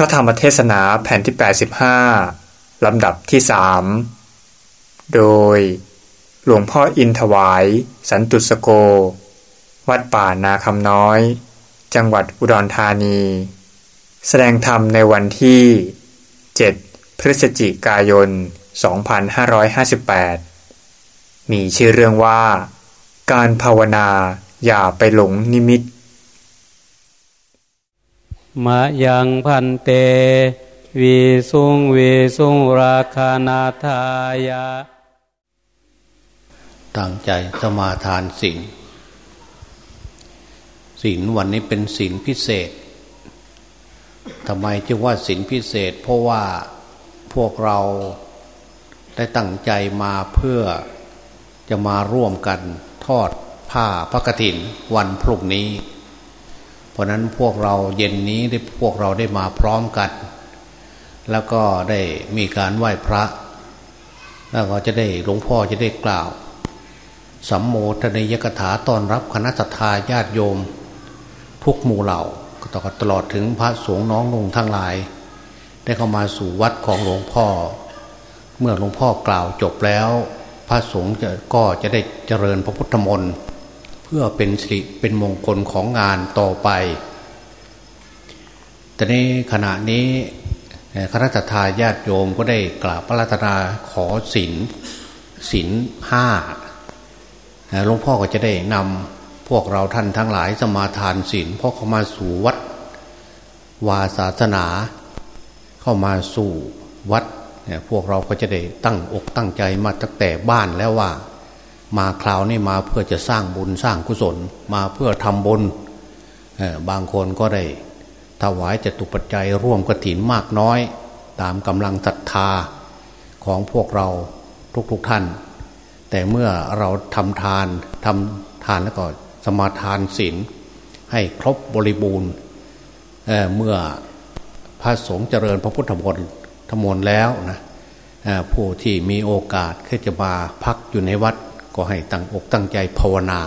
ระธรรมเทศนาแผ่นที่ 85 ลำดับที่สโดย หลวงพ่ออินถวาย สันตุสโก วัดป่านาคำน้อย จังหวัดอุดรธานี แสดงธรรมในวันที่ 7 พฤศจิกายน 2558 มีชื่อเรื่องว่า การภาวนาอย่าไปหลงนิมิต มายังพันเตวีสุงวีสุงราคานาทายาตั้งใจสมาทานสิ่งศีลวันนี้เป็นศีลพิเศษทำไมจึงว่าศีลพิเศษ เพราะว่าพวกเราได้ตั้งใจมาเพื่อจะมาร่วมกันทอดผ้าพระกฐินวันพรุ่งนี้ ราะนั้นพวกเราเย็นนี้ได้พวกเราได้มาพร้อมกัน แล้วก็ได้มีการไหว้พระ แล้วก็จะได้หลวงพ่อจะได้กล่าวสัมโมทนยกถาตอนรับคณะทาญาติโยม ทุกหมู่เหล่าตลอดถึงพระสงฆ์น้องนุ่งทั้งหลาย ได้เข้ามาสู่วัดของหลวงพ่อ เมื่อหลวงพ่อกล่าวจบแล้ว พระสงฆ์ก็จะได้เจริญพระพุทธมนต์ พื่อเป็นสิริเป็นมงคลของงานต่อไป แต่ในขณะนี้คณะทาญาติโยมก็ได้กราบพระราตนาขอศีลศีลห้าหลวงพ่อก็จะได้นำพวกเราท่านทั้งหลายสมาทานศีลเพราะเข้ามาสู่วัดวาศาสนา เข้ามาสู่วัด พวกเราก็จะได้ตั้งอกตั้งใจมาตั้งแต่บ้านแล้วว่า มาคราวนี้มาเพื่อจะสร้างบุญสร้างกุศล มาเพื่อทำบุญบางคนก็ได้ถวายจตุปัจจัยร่วมกระถินมากน้อย ตามกำลังศรัทธาของพวกเราทุกๆทท่าน แต่เมื่อเราทำทานทำทานแล้วก็สมาทานศีลให้ครบบริบูรณ์เเมื่อพระสงฆ์เจริญพระพุทธมนต์ธมนต์แล้วนะผู้ที่มีโอกาสที่จะมาพักอยู่ในวัด ก็ให้ตั้งอกตั้งใจภาวนา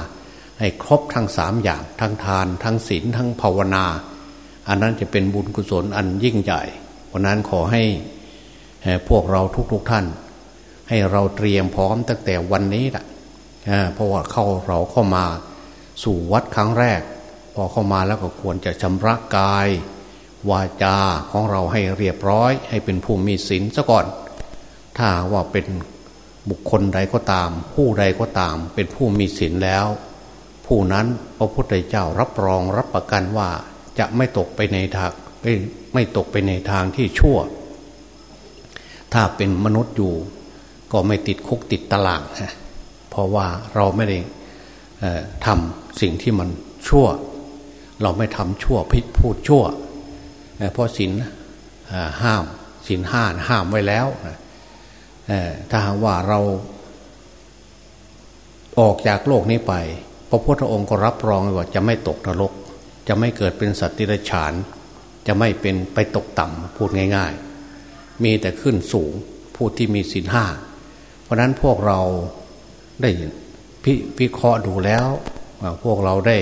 ให้ครบทั้งสามอย่างทั้งทาน ทั้งศีลทั้งภาวนา อันนั้นจะเป็นบุญกุศลอันยิ่งใหญ่เพราะนั้นขอให้พวกเราทุกๆทท่าน ให้เราเตรียมพร้อมตั้งแต่วันนี้แหละเพราะว่าเข้าเราเข้ามาสู่วัดครั้งแรก พอเข้ามาแล้วก็ควรจะชำระกาย วาจาของเราให้เรียบร้อย ให้เป็นผู้มีศีลซะก่อน ถ้าว่าเป็น บุคคลใดก็ตาม ผู้ใดก็ตาม เป็นผู้มีศีลแล้ว ผู้นั้นพระพุทธเจ้ารับรองรับประกันว่าจะไม่ตกไปในทางไม่ไม่ตกไปในทางที่ชั่ว ถ้าเป็นมนุษย์อยู่ ก็ไม่ติดคุกติดตารางเพราะว่าเราไม่ได้ทำสิ่งที่มันชั่ว เราไม่ทำชั่วพิษพูดชั่ว เพราะศีลห้ามศีลห้าห้ามไว้แล้วนะ ถ้าหากว่าเราออกจากโลกนี้ไป พระพุทธองค์ก็รับรองว่าจะไม่ตกนรก จะไม่เกิดเป็นสัตว์ติรฉาน จะไม่เป็นไปตกต่ำพูดง่าย ๆ มีแต่ขึ้นสูงผู้ที่มีศีลห้า เพราะนั้นพวกเราได้พิพิเคราะห์ดูแล้ว พวกเราได้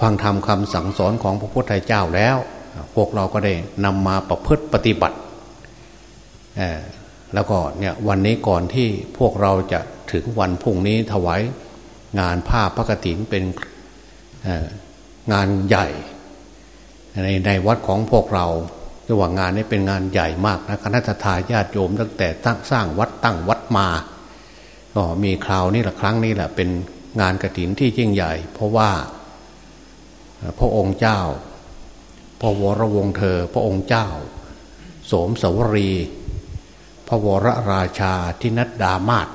ฟังธรรมคำสั่งสอนของพระพุทธเจ้าแล้ว พวกเราก็ได้นำมาประพฤติปฏิบัติ แล้วก็เนี่ยวันนี้ก่อนที่พวกเราจะถึงวันพุ่งนี้ถวายงานผ้าพระกฐินเป็นงานใหญ่ในในวัดของพวกเราระหว่างงานนี้เป็นงานใหญ่มากนะคณะทาญาติโยมตั้งแต่ตั้งสร้างวัดตั้งวัดมาก็มีคราวนี้แหละครั้งนี้แหละเป็นงานกระถินที่ยิ่งใหญ่ เพราะว่าพระองค์เจ้า พระวรวงเธอ พระองค์เจ้า สมสวรี พระวรราชาที่นัดดามาศ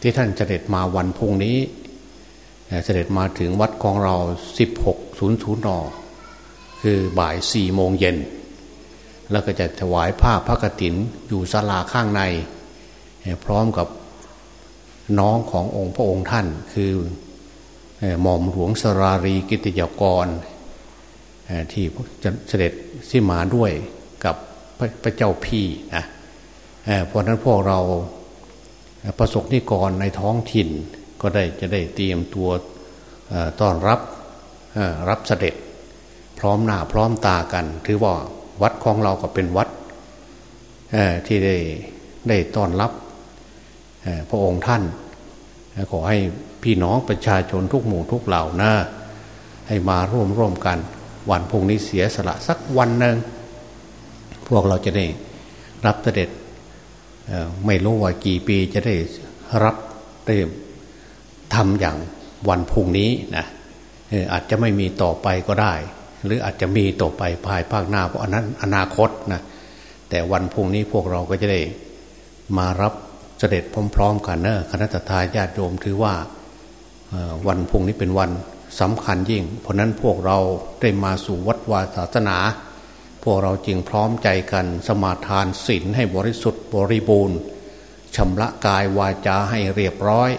ที่ท่านเสด็จมาวันพุ่งนี้ เสด็จมาถึงวัดของเรา 16.00นคือบ่ายสี่โมงเย็น แล้วก็จะถวายผ้าพระกฐินอยู่ศาลาข้างใน พร้อมกับน้องขององค์พระองค์ท่านคือหม่อมหลวงสรารีกิติยกรที่เสด็จที่มาด้วย กับพระเจ้าพี่นะเพราะนั้นพวกเราประสบนิกรในท้องถิ่นก็ได้จะได้เตรียมตัวต้อนรับรับเสด็จ พร้อมหน้าพร้อมตากัน ถือว่าวัดของเราก็เป็นวัดที่ได้ได้ต้อนรับพระองค์ท่านขอให้พี่น้องประชาชนทุกหมู่ทุกเหล่านะให้มาร่วมร่วมกัน วันพุ่งนี้เสียสละสักวันหนึ่ง พวกเราจะได้รับเสด็จไม่รู้ว่ากี่ปีจะได้รับได้ทำอย่างวันพุ่งนี้นะอาจจะไม่มีต่อไปก็ได้ หรืออาจจะมีต่อไปภายภาคหน้าเพราะอันนั้นอนาคตนะแต่วันพุ่งนี้พวกเราก็จะได้มารับเสด็จพร้อม ๆ กันเนอะคณะทาญาติโยมถือว่าวันพุ่งนี้เป็นวันสำคัญยิ่ง เพราะนั้นพวกเราได้มาสู่วัดวาศาสนา พวกเราจึงพร้อมใจกันสมาทานศีลให้บริสุทธิ์บริบูรณ์ชำระกายวาจาให้เรียบร้อย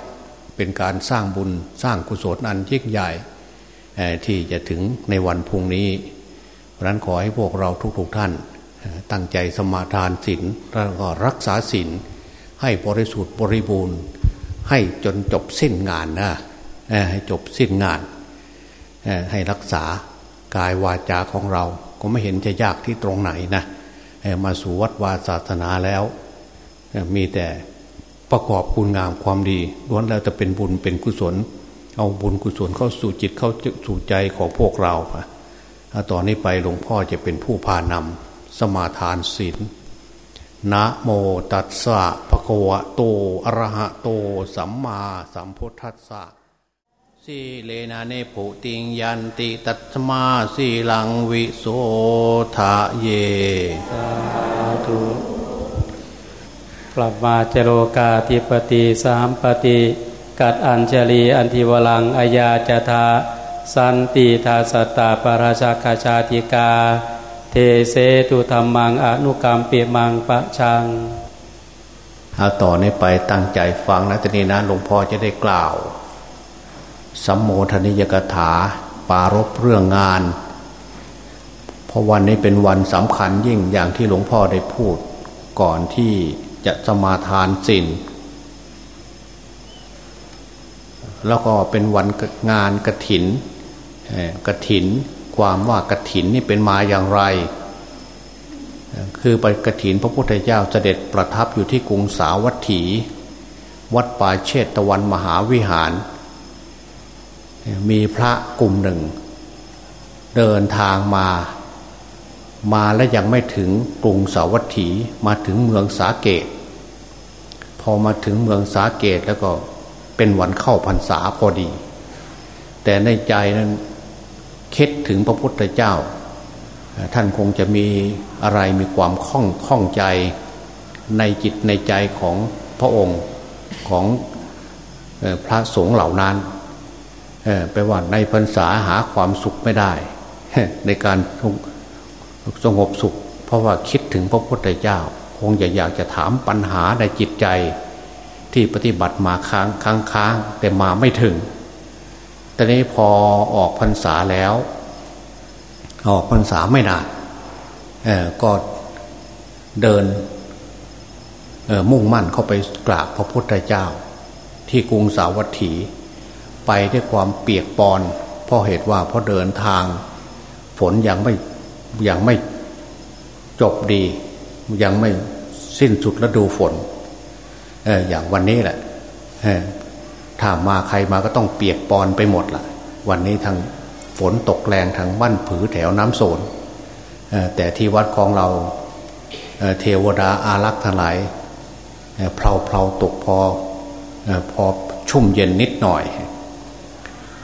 เป็นการสร้างบุญสร้างกุศลอันยิ่งใหญ่ที่จะถึงในวันพุ่งนี้ เพราะนั้นขอให้พวกเราทุกๆทท่าน ตั้งใจสมาทานศีลแล้วก็รักษาศีลให้บริสุทธิ์บริบูรณ์ ให้จนจบสิ้นงานนะให้จบสิ้นงาน ให้รักษากายวาจาของเรา ก็ไม่เห็นจะยากที่ตรงไหนนะมาสู่วัดวาศาสนาแล้ว มีแต่ประกอบคุณงามความดีล้วนแล้วจะเป็นบุญเป็นกุศล เอาบุญกุศลเข้าสู่จิตเข้าสู่ใจของพวกเราตอนนี้ไปหลวงพ่อจะเป็นผู้พานำสมาทานศีลนะโมตัสสะภะคะวะโตอะระหะโต สัมมาสัมพุทธัสสะ สีเลนะเนปุติงยันติตัตมาสีลังวิโสทะเยสาธุกลับมาเจโลกาธิปติสามปฏิกัดอัญชลีอันทิวลังอายาจทาสันติทาสตาปราชาคาชาติกา เทเสตุธรรมังอนุกรรมเปียมังปะชังเอาต่อนี้ไปตั้งใจฟังนะทีนี้นะหลวงพ่อจะได้กล่าว สัมโมทนิยกถา ปารบเรื่องงาน เพราะวันนี้เป็นวันสำคัญยิ่งอย่างที่หลวงพ่อได้พูด ก่อนที่จะสมาทานสินแล้วก็เป็นวันงานกระถินกระถิน ความว่ากระถินนี่เป็นมาอย่างไร คือไปกระถินพระพุทธเจ้าเสด็จประทับอยู่ที่กรุงสาวัตถี วัดป่าเชตตะวันมหาวิหาร มีพระกลุ่มหนึ่ง เดินทางมา มาและยังไม่ถึงกรุงสาวัตถีมาถึงเมืองสาเกต พอมาถึงเมืองสาเกตแล้วก็เป็นวันเข้าพรรษาพอดี แต่ในใจนั้นคิดถึงพระพุทธเจ้า ท่านคงจะมีอะไรมีความข้องข้องใจในจิตในใจของพระองค์ของพระสงฆ์เหล่านั้น ไปว่าในพรรษาหาความสุขไม่ได้ ในการสงบสุข เพราะว่าคิดถึงพระพุทธเจ้า คงจะอยากจะถามปัญหาในจิตใจ ที่ปฏิบัติมาค้างค้างค้างแต่มาไม่ถึงตอนนี้พอออกพรรษาแล้ว ออกพรรษาไม่นานก็เดินมุ่งมั่นเข้าไปกราบพระพุทธเจ้า ที่กรุงสาวัตถี ไปด้วยความเปียกปอนเพราะเหตุว่าเพราะเดินทาง ฝนยังไม่ยังไม่จบดี ยังไม่สิ้นสุดฤดูฝนเอออย่างวันนี้แหละถ้ามาใครมาก็ต้องเปียกปอนไปหมดละ่ะ วันนี้ทางฝนตกแรงทางบ้านผือแถวน้ำโซนแต่ที่วัดของเราเทวดาอารักษ์ทั้งหลายเพลาเพลาตกพอพอชุ่มเย็นนิดหน่อย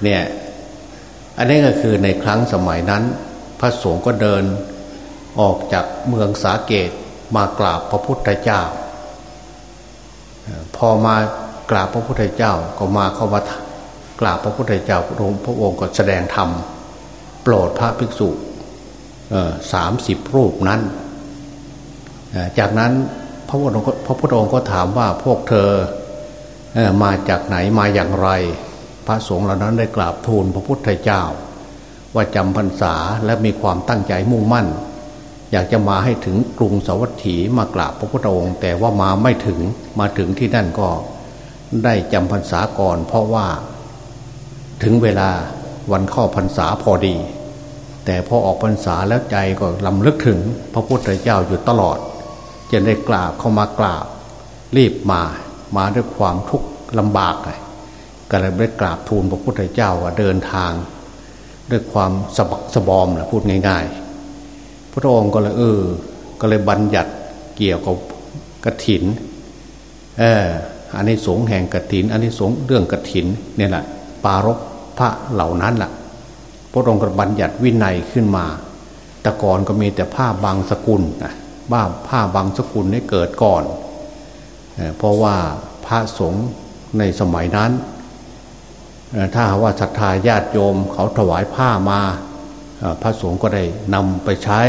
เนี่ยอันนี้ก็คือในครั้งสมัยนั้น พระสงฆ์ก็เดินออกจากเมืองสาเกตมากราบพระพุทธเจ้า พอมากราบพระพุทธเจ้าก็มาเข้ามากราบพระพุทธเจ้าพระองค์พระองค์ก็แสดงธรรมโปรดพระภิกษุสามสิบรูปนั้น จากนั้นพระพุทธพระพุทธองค์ก็ถามว่าพวกเธอมาจากไหนมาอย่างไร ระสงฆ์เหล่านั้นได้กราบทูลพระพุทธเจ้า ว่าจำพรรษาและมีความตั้งใจมุ่งมั่น อยากจะมาให้ถึงกรุงสวัสถีมากราบพระพุทธองค์ แต่ว่ามาไม่ถึงมาถึงที่นั่นก็ได้จำพรรษาก่อน เพราะว่าถึงเวลาวันเข้าพรรษาพอดี แต่พอออกพรรษาแล้วใจก็ลำลึกถึงพระพุทธเจ้าอยู่ตลอดจะได้กราบเข้ามากราบรีบมามาด้วยความทุกข์ลำบากเลย ก็เลยได้กราบทูลพระพุทธเจ้าว่าเดินทาง ด้วยความสบักสบอมนะพูดง่าย ๆ พระองค์ก็เลยเออ ก็เลยบัญญัติเกี่ยวกับกระถินเอออันนี้สงแห่งกระถิน อันนี้สงเรื่องกระถินเนี่ยแหละปารกพระเหล่านั้นแหละพระองค์ก็บัญญัติวินัยขึ้นมา แต่ก่อนก็มีแต่ผ้าบางสกุลนะบ้าผ้าบางสกุลนี่เกิดก่อน เพราะว่าพระสงฆ์ในสมัยนั้น ถ้าว่าศรัทธาญาติโยมเขาถวายผ้ามา พระสงฆ์ก็ได้นำไปใช้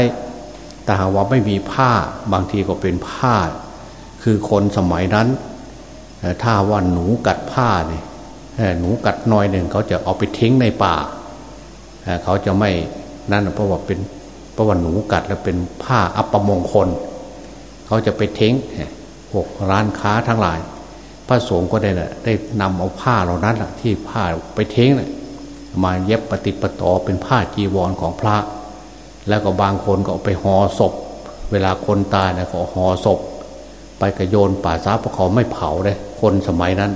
แต่หากว่าไม่มีผ้าบางทีก็เป็นผ้า คือคนสมัยนั้น ถ้าว่าหนูกัดผ้าเนี่ยหนูกัดน้อยหนึ่งเขาจะเอาไปทิ้งในป่า เขาจะไม่นั่นเพราะว่าเป็นเพราะว่าหนูกัดแล้วเป็นผ้าอัปมงคล เขาจะไปทิ้งพวกร้านค้าทั้งหลาย พระสงฆ์ก็ได้นะได้นำเอาผ้าเหล่านั้นที่ผ้าไปเท้งนะมาเย็บปฏิปต่อเป็นผ้าจีวรของพระ แล้วก็บางคนก็เอาไปห่อศพ เวลาคนตายนะก็ห่อศพ ไปกระโยนป่าช้าเพราะเขาไม่เผาเลยคนสมัยนั้น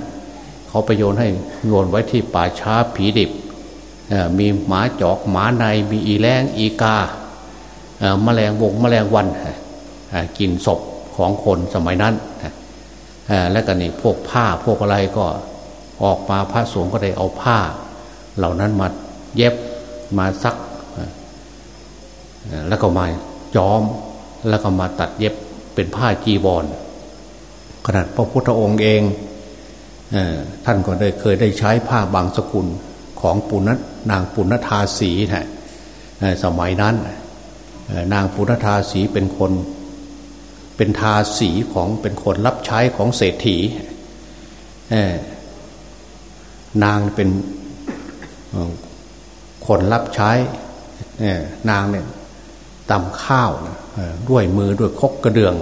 เขาไปโยนให้โยนไว้ที่ป่าช้าผีดิบมีหมาจอกหมาในมีอีแรงอีกาแมลงวงแมลงวันกินศพของคนสมัยนั้น และก็นี่พวกผ้าพวกอะไรก็ออกมาพระสงฆ์ก็ได้เอาผ้า เหล่านั้นมาเย็บมาซัก แล้วก็มาย้อมแล้วก็มาตัดเย็บเป็นผ้าจีวรขนาดพระพุทธองค์เองท่านก็ได้เคยได้ใช้ผ้าบางสกุลของปุณณนางปุณณธาสีนะสมัยนั้นนางปุณณธาสีเป็นคน เป็นทาสีของเป็นคนรับใช้ของเศรษฐีนางเป็นคนรับใช้นางเนี่ยตำข้าวด้วยมือด้วยคกกระเดือง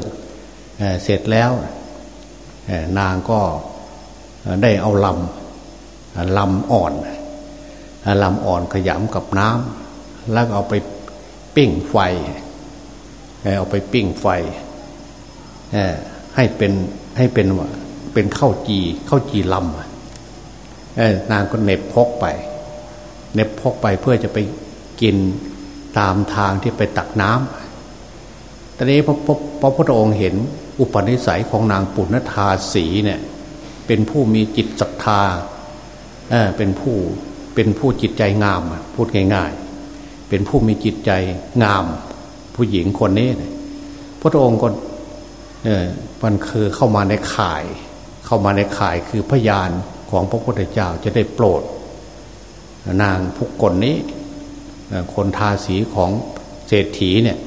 เสร็จแล้วนางก็ได้เอาลำลำอ่อนลำอ่อนขยำกับน้ำแล้วเอาไปปิ้งไฟ เอาไปปิ้งไฟ ให้เป็นให้เป็นว่าเป็นข้าวจีข้าวจีลำนางก็เน็บพกไป เน็บพกไปเพื่อจะไปกินตามทางที่ไปตักน้ำตอนนี้พระพระพุทธองค์เห็นอุปนิสัยของนางปุณณธาสีเนี่ย เป็นผู้มีจิตศรัทธาเเป็นผู้เป็นผู้จิตใจงาม พูดง่าย ๆ เป็นผู้มีจิตใจงาม ผู้หญิงคนนี้พระองค์ก็ มันคือเข้ามาในข่าย เข้ามาในข่ายคือพยานของพระพุทธเจ้าจะได้โปรด นางพุกคนนี้คนทาสีของเศรษฐีเนี่ย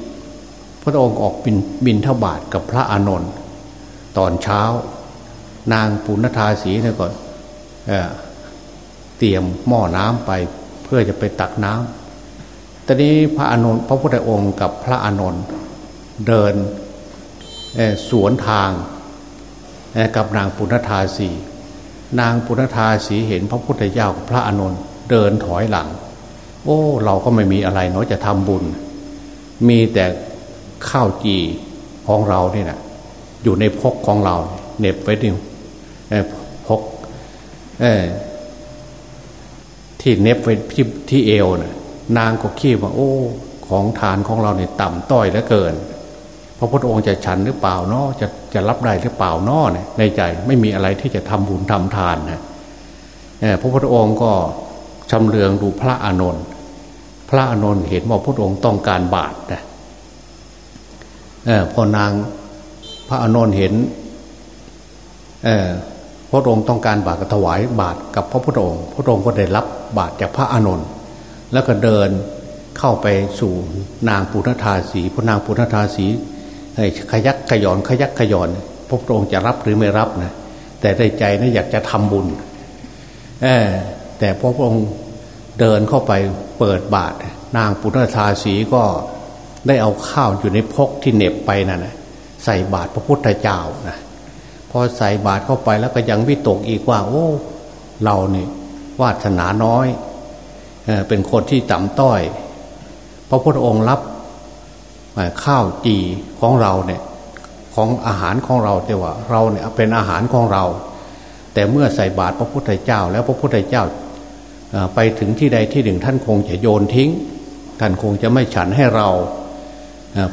พระองค์ออกบินบินทบาทกับพระอานนท์ตอนเช้า นางปุณธาสีเนี่ยก่อนเเตรียมหม้อน้ำไปเพื่อจะไปตักน้ำตอนนี้พระอานนท์พระพุทธองค์กับพระอานนท์เดิน สวนทางกับนางปุณธาสีนางปุณธาสีเห็นพระพุทธเจ้ากับพระอานนท์เดินถอยหลัง โอ้ เราก็ไม่มีอะไรเนาะจะทำบุญ มีแต่ข้าวจีของเราเนี่ยนะอยู่ในพกของเราเน็บไว้ดิพกที่เน็บไว้ที่ที่เอวนะ่ะนางก็คิดว่าโอ้ ของทานของเราเนี่ยต่ำต้อยเหลือเกิน พระพุทธองค์จะฉันหรือเปล่าเนาะจะจะรับได้หรือเปล่าเนาะเนี่ยในใจไม่มีอะไรที่จะทำบุญทำทานนะพระพุทธองค์ก็ชำเลืองดูพระอานนท์พระอานนท์เห็นว่าพระองค์ต้องการบาตรนะพอนางพระอานนท์เห็นพระองค์ต้องการบาตรก็ถวายบาตรกับพระพุทธองค์ พระองค์ก็ได้รับบาตรจากพระอานนท์แล้วก็เดินเข้าไปสู่นางปุณธาสีพระนางปุณธาสี ขยักขยอนขยักขยอนพระองค์จะรับหรือไม่รับนะแต่ในใจนะอยากจะทำบุญแต่พระองค์เดินเข้าไปเปิดบาตรนางปุณธาสีก็ได้เอาข้าวอยู่ในพกที่เน็บไปนั่นนะใส่บาตรพระพุทธเจ้านะพอใส่บาตรเข้าไปแล้วก็ยังวิตกอีกว่า โอ้ เราเนี่ยวาสนาน้อยเเป็นคนที่ต่ำต้อยพระพุทธองค์รับ ข้าวจีของเราเนี่ยของอาหารของเราแต่ว่าเราเนี่ยเป็นอาหารของเรา แต่เมื่อใส่บาตรพระพุทธเจ้า แล้วพระพุทธเจ้าไปถึงที่ใดที่หนึ่ง ท่านคงจะโยนทิ้ง ท่านคงจะไม่ฉันให้เรา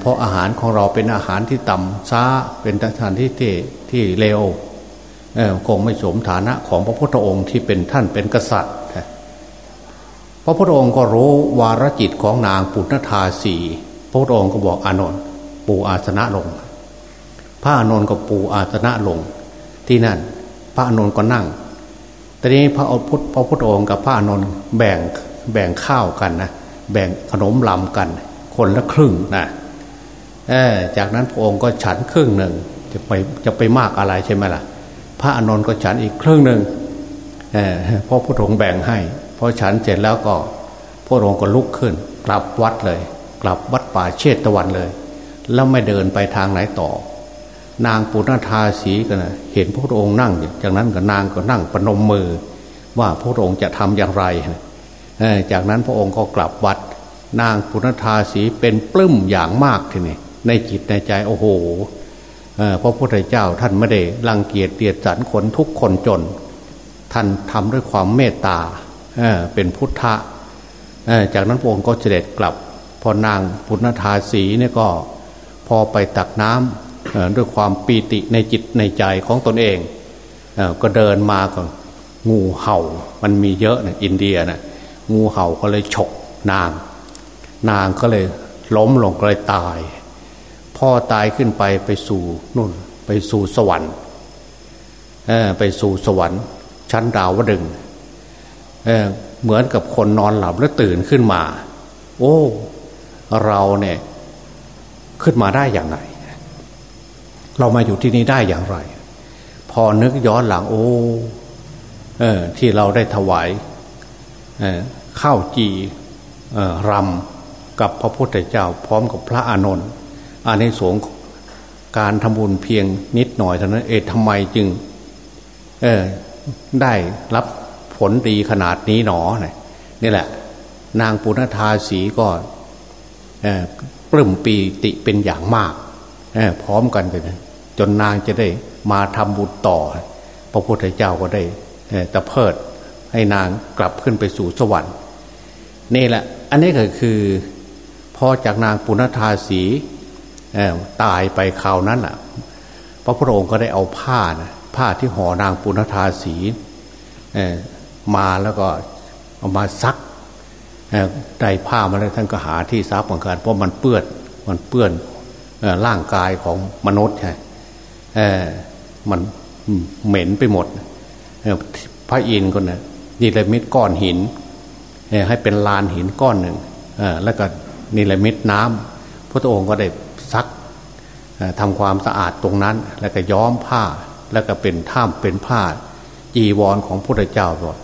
เพราะอาหารของเราเป็นอาหารที่ต่ำช้าเป็นอาหารที่ที่ที่เร็วคงไม่สมฐานะของพระพุทธองค์ที่เป็นท่านเป็นกษัตริย์พระพุทธองค์ก็รู้วารจิตของนางปุณธาสี ระพุทธองค์ก็บอกอานนท์ปูอาสนะลง พระอานนท์ก็ปูอาสนะลง ที่นั่น พระอานนท์ก็นั่งตอนนี้พระพุทธพระพุทธองค์กับพระอานนท์แบ่งแบ่งข้าวกันนะแบ่งขนมลำกัน คนละครึ่งนะจากนั้นพระองค์ก็ฉันครึ่งหนึ่งจะไปจะไปมากอะไรใช่ไหมล่ะ พระอานนท์ก็ฉันอีกครึ่งหนึ่งเพราะพระองค์แบ่งให้พอฉันเสร็จแล้วก็พระองค์ก็ลุกขึ้นกลับวัดเลย ลับวัดป่าเชตตะวันเลย แล้วไม่เดินไปทางไหนต่อ นางปุณธาสีกันนะเห็นพระองค์นั่งจากนั้นก็นางก็นั่งประนมมือ ว่าพระองค์จะทำอย่างไรจากนั้นพระองค์ก็กลับวัด นางปุณธาสีเป็นปลื้มอย่างมากทีนี้ในจิตในใจโอ้โหพระพุทธเจ้าท่านไม่ได้รังเกียจเตียดสันคนทุกคนจน ท่านทำด้วยความเมตตาเเป็นพุทธะจากนั้นพระองค์ก็เสด็จกลับ พอนางพุทธทาสีเนี่ยก็พอไปตักน้ำด้วยความปีติในจิตในใจของตนเอง ก็เดินมาก็งูเห่ามันมีเยอะนะอินเดียนะงูเห่าก็เลยฉกนาง นางก็เลยล้มลงก็เลยตาย พ่อตายขึ้นไปไปสู่นู่นไปสู่สวรรค์ไปสู่สวรรค์ ชั้นดาวดึงเเหมือนกับคนนอนหลับแล้วตื่นขึ้นมา โอ้ เราเนี่ยขึ้นมาได้อย่างไร เรามาอยู่ที่นี่ได้อย่างไร พอนึกย้อนหลังโอ้เออที่เราได้ถวายข้าวจีรำกับพระพุทธเจ้า พร้อมกับพระอานนท์อันในสงการทำบุญเพียงนิดหน่อยเท่านั้น เอทำไมจึงเออได้รับผลดีขนาดนี้หนอนี่แหละ นางปุณธาสีก็ ปลื้มปีติเป็นอย่างมากพร้อมกันเลยจนนางจะได้มาทำบุญต่อ พระพุทธเจ้าก็ได้ตะเพิดให้นางกลับขึ้นไปสู่สวรรค์นี่แหละ อันนี้ก็คือพอจากนางปุณธาสีตายไปคราวนั้นอะ พระพุทธองค์ก็ได้เอาผ้านะผ้าที่ห่อนางปุณธาสีมาแล้วก็เอามาซัก ได้ผ้ามาแล้วท่านก็หาที่ซักเหมือนกันเพราะมันเปื้อนมันเปื้อนร่างกายของมนุษย์ใช่มันเหม็นไปหมดพระอินทร์คนนะนิรมิตก้อนหินให้เป็นลานหินก้อนหนึ่งแล้วก็นิรมิตน้ำพระองค์ก็ได้ซักทำความสะอาดตรงนั้น แล้วก็ย้อมผ้าแล้วก็เป็นท่ามเป็นผ้าจีวรของพระเจ้าบอก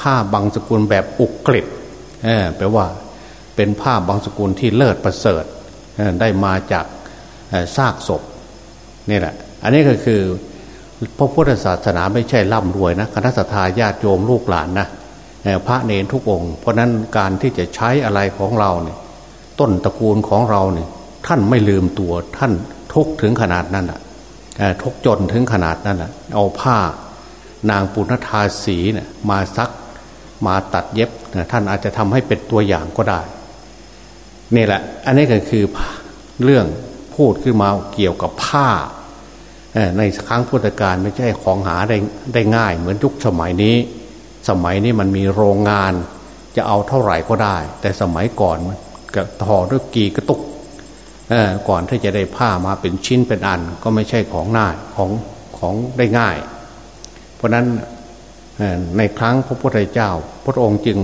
ผ้าบางสกุลแบบอุกฤษ แปลว่าเป็นผ้าบางสกุลที่เลิศประเสริฐได้มาจากซากศพนี่แหละ อันนี้ก็คือพระพุทธศาสนาไม่ใช่ร่ำรวยนะคณะสัตยาญาติโยมลูกหลานนะพระเนรทุกองค์ เพราะนั้นการที่จะใช้อะไรของเราเนี่ยต้นตระกูลของเราเนี่ยท่านไม่ลืมตัวท่านทุกถึงขนาดนั้นอะทุกจนถึงขนาดนั้นอะเอาผ้านางปุณธาสีเนี่ยมาซัก มาตัดเย็บท่านอาจจะทำให้เป็นตัวอย่างก็ได้ นี่แหละ อันนี้ก็คือเรื่องพูดขึ้นมาเกี่ยวกับผ้าในครั้งพุทธกาลไม่ใช่ของหาได้ได้ง่าย เหมือนยุคสมัยนี้ สมัยนี้มันมีโรงงาน จะเอาเท่าไหร่ก็ได้ แต่สมัยก่อนก็ทอด้วยกีกระตุกก่อนที่จะได้ผ้ามาเป็นชิ้นเป็นอัน ก็ไม่ใช่ของน่ายของของได้ง่าย เพราะนั้น ในครั้งพระพุทธเจ้า พระองค์จึง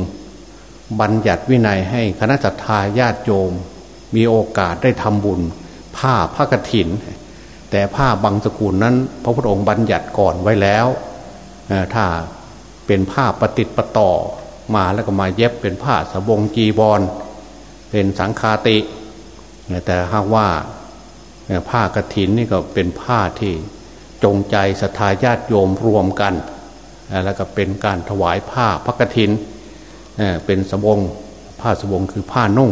บัญญัติวินัยให้คณะจัตตาญาติโยม มีโอกาสได้ทำบุญ ผ้าพระกฐิน แต่ผ้าบางสกุลนั้น พระพุทธองค์บัญญัติก่อนไว้แล้ว ถ้าเป็นผ้าปฏิติดประต่อมาแล้วก็มาเย็บเป็นผ้าสบงจีบอลเป็นสังคาติ แต่หากว่าผ้ากรถินนี่ก็เป็นผ้าที่จงใจศรัทธาญาติโยมรวมกัน แล้วก็เป็นการถวายผ้าพระกรถินเป็นสบงผ้าสบงคือผ้านุ่ง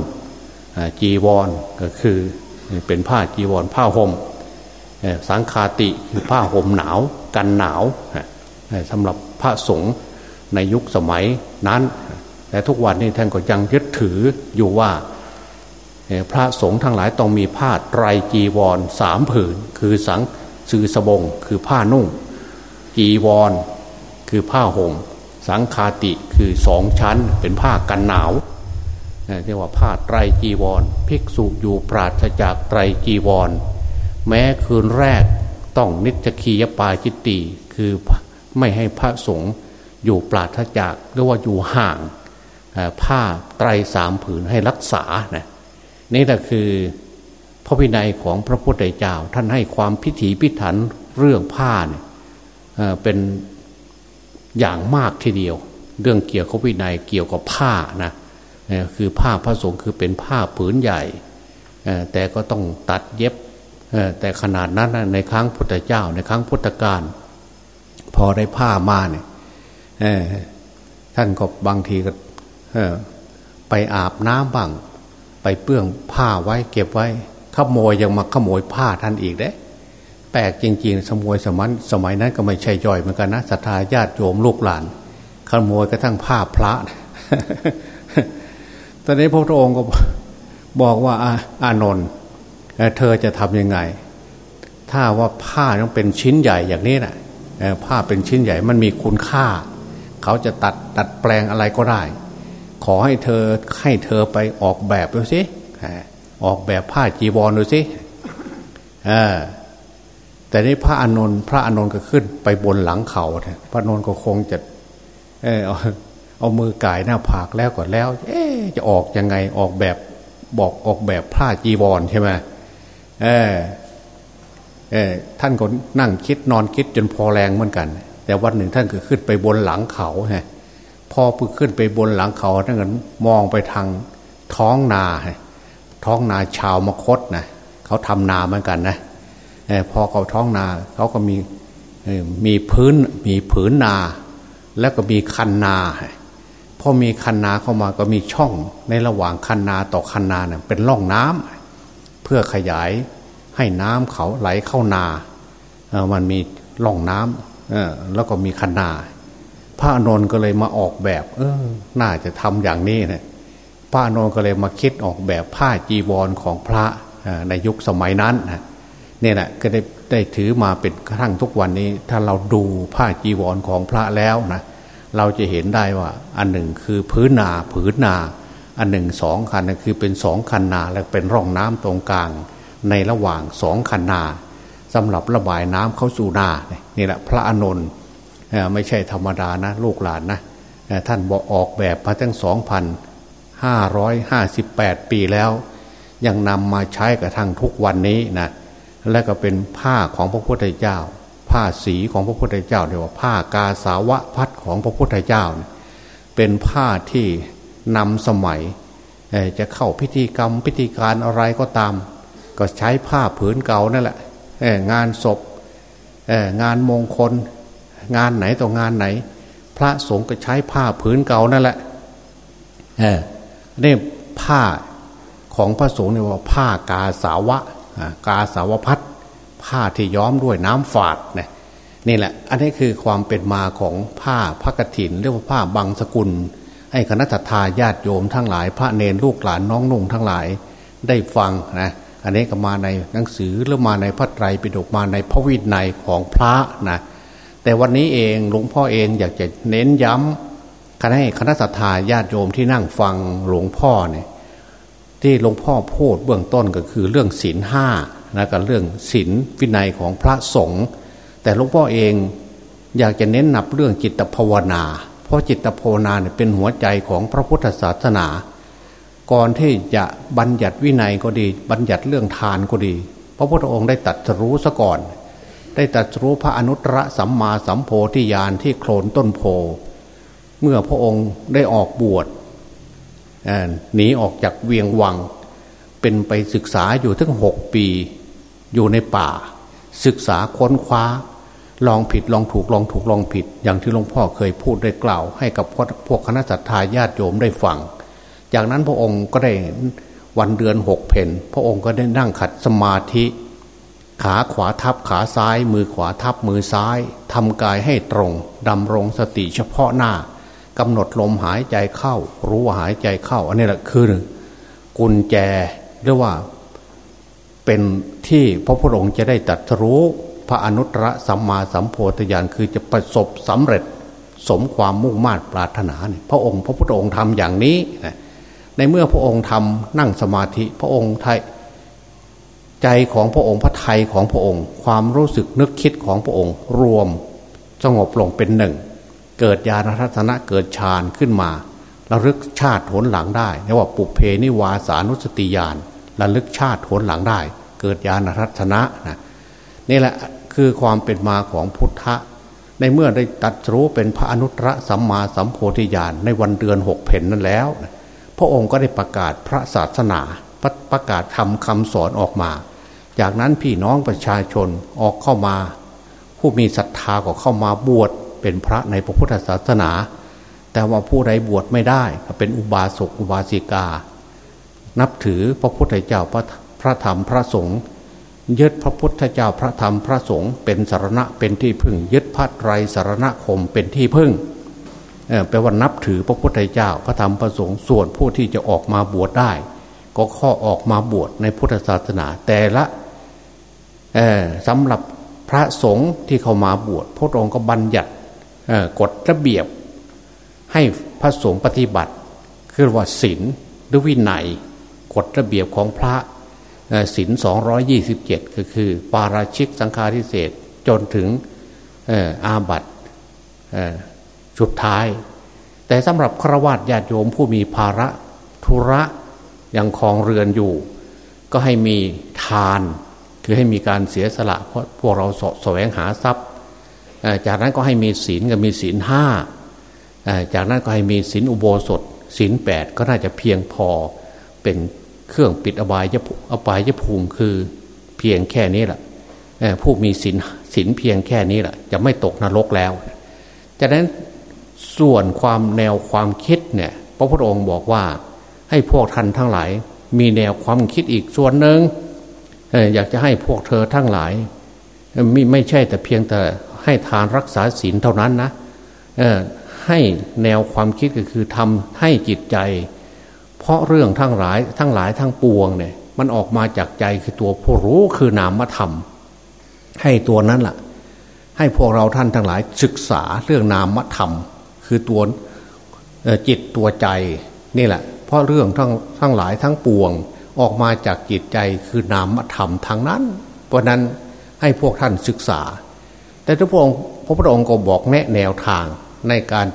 จีวรก็คือเป็นผ้าจีวรผ้าห่มสังคาติคือผ้าห่มหนาวกันหนาวสำหรับพระสงฆ์ในยุคสมัยนั้น แต่ทุกวันนี้ท่านก็ยังยึดถืออยู่ว่าพระสงฆ์ทั้งหลายต้องมีผ้าไตรจีวรสามผืน คือสังซือสบงคือผ้านุ่ง จีวร คือผ้าห่ม สังคาติคือสองชั้นเป็นผ้ากันหนาวเรียกว่าผ้าไตรจีวร ภิกษุอยู่ปราศจากไตรจีวร แม้คืนแรกต้องนิจคียปาจิตติคือไม่ให้พระสงฆ์อยู่ปราศจากหรือว่าอยู่ห่างผ้าไตรสามผืนให้รักษานะนี่แหละคือพระวินัยของพระพุทธเจ้าท่านให้ความพิถีพิถันเรื่องผ้าเนี่ยเป็น อย่างมากทีเดียว เรื่องเกี่ยวกับวินัยเกี่ยวกับผ้านะคือผ้าพระสงฆ์คือเป็นผ้าผืนใหญ่แต่ก็ต้องตัดเย็บแต่ขนาดนั้นในครั้งพุทธเจ้าในครั้งพุทธกาลพอได้ผ้ามาเนี่ยท่านก็บางทีก็ไปอาบน้ำบ้าง ไปเปื้องผ้าไว้เก็บไว้ขโมยยังมาขโมยผ้าท่านอีกเด้ ลกจริงๆ สมวยสมัยสมัยนั้นก็ไม่ใช่ย่อยเหมือนกันนะศรัทธาญาติโยมลูกหลานขโมยกระทั่งผ้าพระ ตอนนี้พระองค์ก็บอกว่าอานนท์เธอจะทำยังไง ถ้าว่าผ้าต้องเป็นชิ้นใหญ่อย่างนี้นะผ้าเป็นชิ้นใหญ่มันมีคุณค่า เขาจะตัดตัดแปลงอะไรก็ได้ ขอให้เธอให้เธอไปออกแบบดูสิออกแบบผ้าจีวรดูสิ แต่นี้พระอานนท์พระอานนท์ก็ขึ้นไปบนหลังเขาพระอานนท์ก็คงจะเออเอามือกายหน้าผากแล้วก่อนแล้ว เอ๊จะออกยังไงออกแบบบอกออกแบบผ้าจีวรใช่ไหมเออเออท่านก็นั่งคิดนอนคิดจนพอแรงเหมือนกัน แต่วันหนึ่งท่านก็ขึ้นไปบนหลังเขาฮะพอพึ่งขึ้นไปบนหลังเขาท่านก็มองไปทางท้องนาท้องนาชาวมคตนะเขาทำนาเหมือนกันนะ พอเขาท้องนาเขาก็มีมีพื้นมีผืนนา แล้วก็มีคันนาพอมีคันนาเข้ามาก็มีช่องในระหว่างคันนาต่อคันนาเนี่ยเป็นร่องน้ำเพื่อขยายให้น้ำเขาไหลเข้านามันมีร่องน้ำแล้วก็มีคันนาพระนนท์ก็เลยมาออกแบบ เออ น่าจะทำอย่างนี้นะพระนนท์ก็เลยมาคิดออกแบบผ้าจีวรของพระในยุคสมัยนั้นนะ นี่ยแหละก็ได้ได้ถือมาเป็นกระทั่งทุกวันนี้ ถ้าเราดูผ้าจีวรของพระแล้วนะเราจะเห็นได้ว่าอันหนึ่งคือพื้นนาผืนนา อันหนึ่งสองคันนะคือเป็นสองคันนาและเป็นร่องน้ำตรงกลาง ในระหว่างสองคันนาสำหรับระบายน้ำเข้าสู่นานี่แหละพระอานนท์ไม่ใช่ธรรมดานะลูกหลานนะท่านบอกออกแบบมาตั้งสองพันห้าร้อยห้าสิบแปดปีแล้ว ยังนำมาใช้กระทั่งทุกวันนี้นะ และก็เป็นผ้าของพระพุทธเจ้า ผ้าสีของพระพุทธเจ้าเรียกว่าผ้ากาสาวะพัดของพระพุทธเจ้า เป็นผ้าที่นำสมัยจะเข้าพิธีกรรมพิธีการอะไรก็ตาม ก็ใช้ผ้าผืนเก่านั่นแหละงานศพงานมงคล งานไหนต่องานไหน พระสงฆ์ก็ใช้ผ้าผืนเก่านั่นแหละเนี่ผ้าของพระสงฆ์เนี่ยว่าผ้ากาสาวะ กาสาวพัดผ้าที่ย้อมด้วยน้ำฝาดเนี่ยนี่แหละ อันนี้คือความเป็นมาของผ้าพระกฐินเรียกว่าผ้าบางสกุล ให้คณะทาญาติโยมทั้งหลาย พระเนรลูกหลานน้องนุ่งทั้งหลายได้ฟังนะอันนี้ก็มาในหนังสือหรือมาในพระไตรปิฎกมาในพระวินัยของพระนะแต่วันนี้เองหลวงพ่อเองอยากจะเน้นย้ำคณะให้คณะทาญาติโยมที่นั่งฟังหลวงพ่อเนี่ย ที่หลวงพ่อพูดเบื้องต้นก็คือเรื่องศีลห้านะกับเรื่องศีลวินัยของพระสงฆ์แต่หลวงพ่อเองอยากจะเน้นหนับเรื่องจิตภาวนา เพราะจิตภาวนาเนี่ยเป็นหัวใจของพระพุทธศาสนา ก่อนที่จะบัญญัติวินัยก็ดี บัญญัติเรื่องทานก็ดี พระพุทธองค์ได้ตัดรู้ซะก่อน ได้ตัดรู้พระอนุตตรสัมมาสัมโพธิญาณที่โคลนต้นโพ เมื่อพระองค์ได้ออกบวช หนีออกจากเวียงวัง เป็นไปศึกษาอยู่ทั้งหกปี อยู่ในป่า ศึกษาค้นคว้า ลองผิดลองถูกลองถูกลองผิด อย่างที่หลวงพ่อเคยพูดได้กล่าว ให้กับพวกคณะสัตยาญาติโยมได้ฟัง จากนั้นพระองค์ก็ได้วันเดือนหกเพนพระองค์ก็ได้นั่งขัดสมาธิขาขวาทับขาซ้าย มือขวาทับมือซ้ายทำกายให้ตรงดำรงสติเฉพาะหน้า กำหนดลมหายใจเข้า รู้ว่าหายใจเข้า อันนี้แหละคือกุญแจหรือว่าเป็นที่พระพุทธองค์จะได้ตัดรู้พระอนุตตรสัมมาสัมโพธิญาณคือจะประสบสำเร็จสมความมุ่งมา่ปรารถนาเนี่ยพระองค์ พระพุทธองค์ทำอย่างนี้ในเมื่อพระองค์ทำนั่งสมาธิพระองค์ไทยใจของพระองค์พระไทยของพระองค์ ความรู้สึกนึกคิดของพระองค์ รวมสงบลงเป็นหนึ่ง เกิดญาณทัศนะเกิดฌานขึ้นมาระลึกชาติผลหลังได้เรียกว่าปุเพนิวาสานุสติญาณระลึกชาติผลหลังได้ เกิดญาณทัศนะนะนี่แหละคือความเป็นมาของพุทธะ ในเมื่อได้ตัดรู้เป็นพระอนุตตรสัมมาสัมโพธิญาณในวันเดือนหกเพนนั้นแล้ว พระองค์ก็ได้ประกาศพระศาสนาประกาศทำคำสอนออกมา จากนั้นพี่น้องประชาชนออกเข้ามา ผู้มีศรัทธาก็เข้ามาบวช เป็นพระในพระพุทธศาสนา แต่ว่าผู้ใดบวชไม่ได้เป็นอุบาสกอุบาสิกา นับถือพระพุทธเจ้าพระพระธรรมพระสงฆ์ยึดพระพุทธเจ้าพระธรรมพระสงฆ์เป็นสารณะเป็นที่พึ่ง ยึดพระไตรสารณคมเป็นที่พึ่งแปลว่านับถือพระพุทธเจ้าพระธรรมพระสงฆ์ส่วนผู้ที่จะออกมาบวชได้ ก็ข้อออกมาบวชในพุทธศาสนา แต่ละสำหรับพระสงฆ์ที่เข้ามาบวชพระองค์ก็บัญญัติ กฎระเบียบให้พระสงฆ์ปฏิบัติ คือว่าศีลหรือวินัยกฎระเบียบของพระศินสองร้อยยี่สิบเจ็ดก็คือ ปาราชิกสังฆาทิเศษจนถึงอาบัตชุดท้าย แต่สำหรับฆราวาสญาติโยมผู้มีภาระธุระยังคลองเรือนอยู่ ก็ให้มีทาน คือให้มีการเสียสละเพราะพวกเราสแสวงหาทรัพย์ จากนั้นก็ให้มีศีลก็มีศีลห้าจากนั้นก็ให้มีศีลอุโบสถศีลแปดก็น่าจะเพียงพอเป็นเครื่องปิดอบายะอบายะภูมิคือเพียงแค่นี้แหละผู้มีศีลศีลเพียงแค่นี้แหละจะไม่ตกนรกแล้ว จากนั้นส่วนความแนวความคิดเนี่ยพระพุทธองค์บอกว่าให้พวกท่านทั้งหลาย มีแนวความคิดอีกส่วนหนึ่งอยากจะให้พวกเธอทั้งหลายไม่ไม่ใช่แต่เพียงแต่ ให้ทานรักษาศีลเท่านั้นนะให้แนวความคิดก็คือทำให้จิตใจ เพราะเรื่องทั้งหลายทั้งหลายทั้งปวงเนี่ย มันออกมาจากใจคือตัวผู้รู้คือนามธรรม ให้ตัวนั้นละ่ะ ให้พวกเราท่านทั้งหลายศึกษาเรื่องนามธรรม คือตัวจิตตัวใจนี่แหละ เพราะเรื่องทั้งทั้งหลายทั้งปวง ออกมาจากจิตใจคือนามธรรมทางนั้น เพราะนั้นให้พวกท่านศึกษา แต่พระองค์พระพุทธองค์ก็บอกแนะแนวทางในการ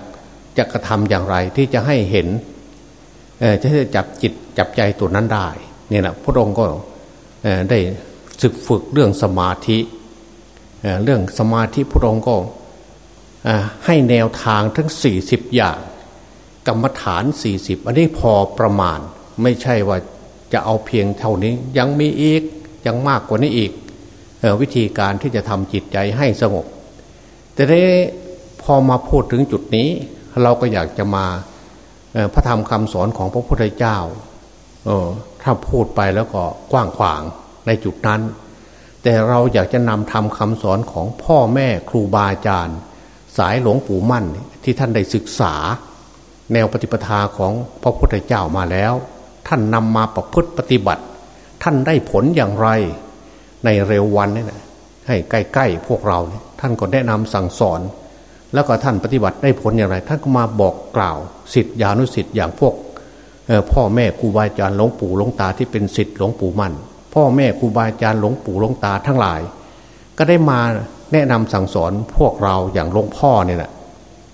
จะกระทำอย่างไรที่จะให้เห็นจะจับจิตจับใจตัวนั้นได้เนี่ยนะพระองค์ก็ได้ศึกฝึกเรื่องสมาธิเรื่องสมาธิพระองค์ก็ให้แนวทางทั้งสี่สิบอย่าง กรรมฐานสี่สิบอันนี้พอประมาณ ไม่ใช่ว่าจะเอาเพียงเท่านี้ยังมีอีกยังมากกว่านี้อีก วิธีการที่จะทำจิตใจให้สงบ แต่ได้พอมาพูดถึงจุดนี้ เราก็อยากจะมาพระธรรมคำสอนของพระพุทธเจ้าเออถ้าพูดไปแล้วก็กว้างขวางในจุดนั้น แต่เราอยากจะนำทำคำสอนของพ่อแม่ครูบาอาจารย์ สายหลวงปู่มั่นที่ท่านได้ศึกษา แนวปฏิปทาของพระพุทธเจ้ามาแล้ว ท่านนำมาประพฤติปฏิบัติ ท่านได้ผลอย่างไร ในเร็ววันนี่นะให้ใกล้ๆพวกเราเนี่ยท่านก็แนะนำสั่งสอน แล้วก็ท่านปฏิบัติได้ผลอย่างไร ท่านก็มาบอกกล่าวสิทธิานุสิทธิ์อย่างพวกพ่อแม่ครูบาอาจารย์หลวงปู่หลวงตาที่เป็นสิทธิ์หลวงปู่มั่น พ่อแม่ครูบาอาจารย์หลวงปู่หลวงตาทั้งหลาย ก็ได้มาแนะนำสั่งสอนพวกเราอย่างหลวงพ่อเนี่ยแหละ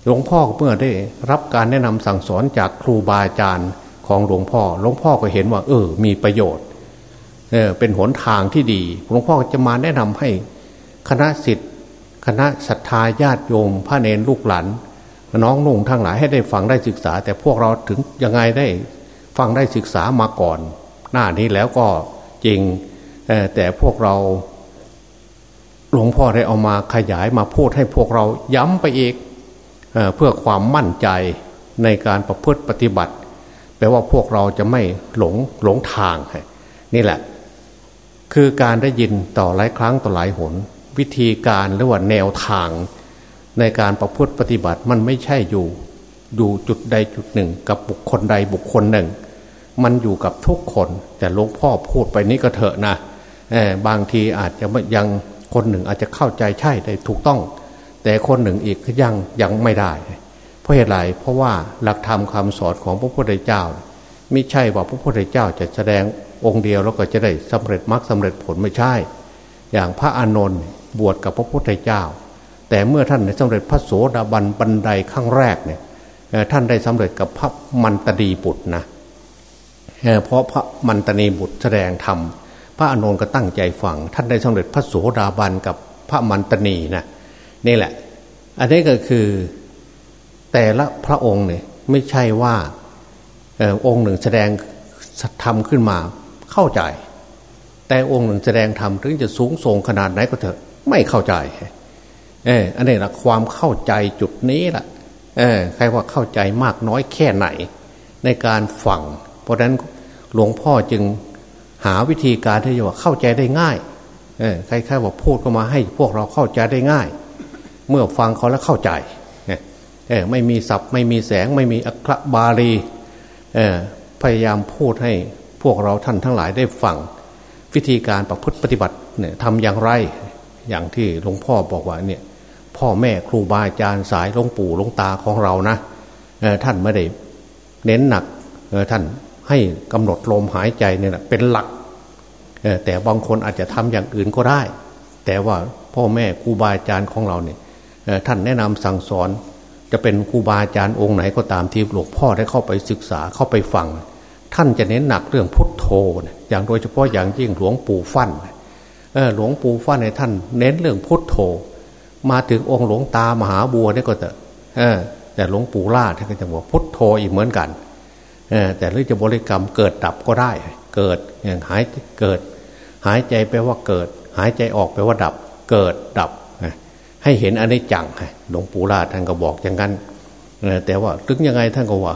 หลวงพ่อเมื่อได้รับการแนะนำสั่งสอนจากครูบาอาจารย์ของหลวงพ่อหลวงพ่อก็เห็นว่า เออ มีประโยชน์ เออเป็นหนทางที่ดีหลวงพ่อจะมาแนะนำให้คณะสิทธิ์คณะศรัทธาญาติโยมพระเนรลูกหลานน้องนุ่งทั้งหลายให้ได้ฟังได้ศึกษา แต่พวกเราถึงยังไงได้ฟังได้ศึกษามาก่อน หน้านี้แล้วก็จริงแต่พวกเราหลวงพ่อได้เอามาขยายมาพูดให้พวกเราย้ำไปอีกเเพื่อความมั่นใจในการประพฤติปฏิบัติ แปลว่าพวกเราจะไม่หลงหลงทางนี่แหละ คือการได้ยินต่อหลายครั้งต่อหลายหน วิธีการหรือว่าแนวทางในการประพฤติปฏิบัติมันไม่ใช่อยู่ อยู่จุดใดจุดหนึ่ง กับบุคคลใดบุคคลหนึ่ง มันอยู่กับทุกคน แต่หลวงพ่อพูดไปนี้ก็เถอะนะบางทีอาจจะยังคนหนึ่งอาจจะเข้าใจใช่ได้ถูกต้อง แต่คนหนึ่งอีกยังยังไม่ได้ เพราะเหตุไรเพราะว่าหลักธรรมคาสอนของพระพุทธเจ้า ม่ใช่ว่าพระพุทธเจ้าจะแสดงองค์เดียวแล้วก็จะได้สำเร็จมรรคสาเร็จผลไม่ใช่ อย่างพระอานนท์บวชกับพระพุทธเจ้า แต่เมื่อท่านได้สำเร็จพระโสดาบันบันไดขั้งแรกเนี่ยท่านได้สำเร็จกับพระมันตดีบุตรนะเพราะพระมันตนีบุตรแสดงธรรมพระอานนท์ก็ตั้งใจฟังท่านได้สำเร็จพระโสดาบันกับพระมันตนีนะนี่แหละ อันนี้ก็คือแต่ละพระองค์เนี่ยไม่ใช่ว่า องค์หนึ่งแสดงธรรมขึ้นมาเข้าใจ แต่องค์หนึ่งแสดงธรรมถึงจะสูงส่งขนาดไหนก็เถอะไม่เข้าใจเอออันนี้ละความเข้าใจจุดนี้ละเออใครว่าเข้าใจมากน้อยแค่ไหน ในการฟังเพราะฉะนั้นหลวงพ่อจึงหาวิธีการที่จะว่าเข้าใจได้ง่ายเออใครๆว่าพูดก็มาให้พวกเราเข้าใจได้ง่าย เมื่อฟังเขาแล้วเข้าใจเออไม่มีศัพท์ไม่มีแสงไม่มีอักขระบาลี พยายามพูดให้พวกเราท่านทั้งหลายได้ฟังวิธีการประพฤติปฏิบัติเนี่ยทำอย่างไร อย่างที่หลวงพ่อบอกว่าเนี่ยพ่อแม่ครูบาอาจารย์สายหลวงปู่หลวงตาของเรานะท่านไม่ได้เน้นหนักท่านให้กำหนดลมหายใจเนี่ยเป็นหลักแต่บางคนอาจจะทำอย่างอื่นก็ได้ แต่ว่าพ่อแม่ครูบาอาจารย์ของเราเนี่ยท่านแนะนำสั่งสอน จะเป็นครูบาอาจารย์องค์ไหนก็ตามที่หลวงพ่อได้เข้าไปศึกษาเข้าไปฟัง ท่านจะเน้นหนักเรื่องพุทโธอย่างโดยเฉพาะอย่างยิ่งหลวงปู่ฟั่นหลวงปู่ฟั่นในท่านเน้นเรื่องพุทโธ มาถึงองค์หลวงตามหาบัวนี่ก็แต่แต่หลวงปู่ล่าท่านก็จะบอกพุทโธอีกเหมือนกันแต่เรื่องจะบริกรรมเกิดดับก็ได้ เกิดอย่างหายเกิด หายใจแปลว่าเกิด หายใจออกแปลว่าดับ เกิดดับ ให้เห็นอันนี้จังหลวงปู่ราท่านก็บอกอย่างนั้นแต่ว่าถึงยังไงท่านก็ว่า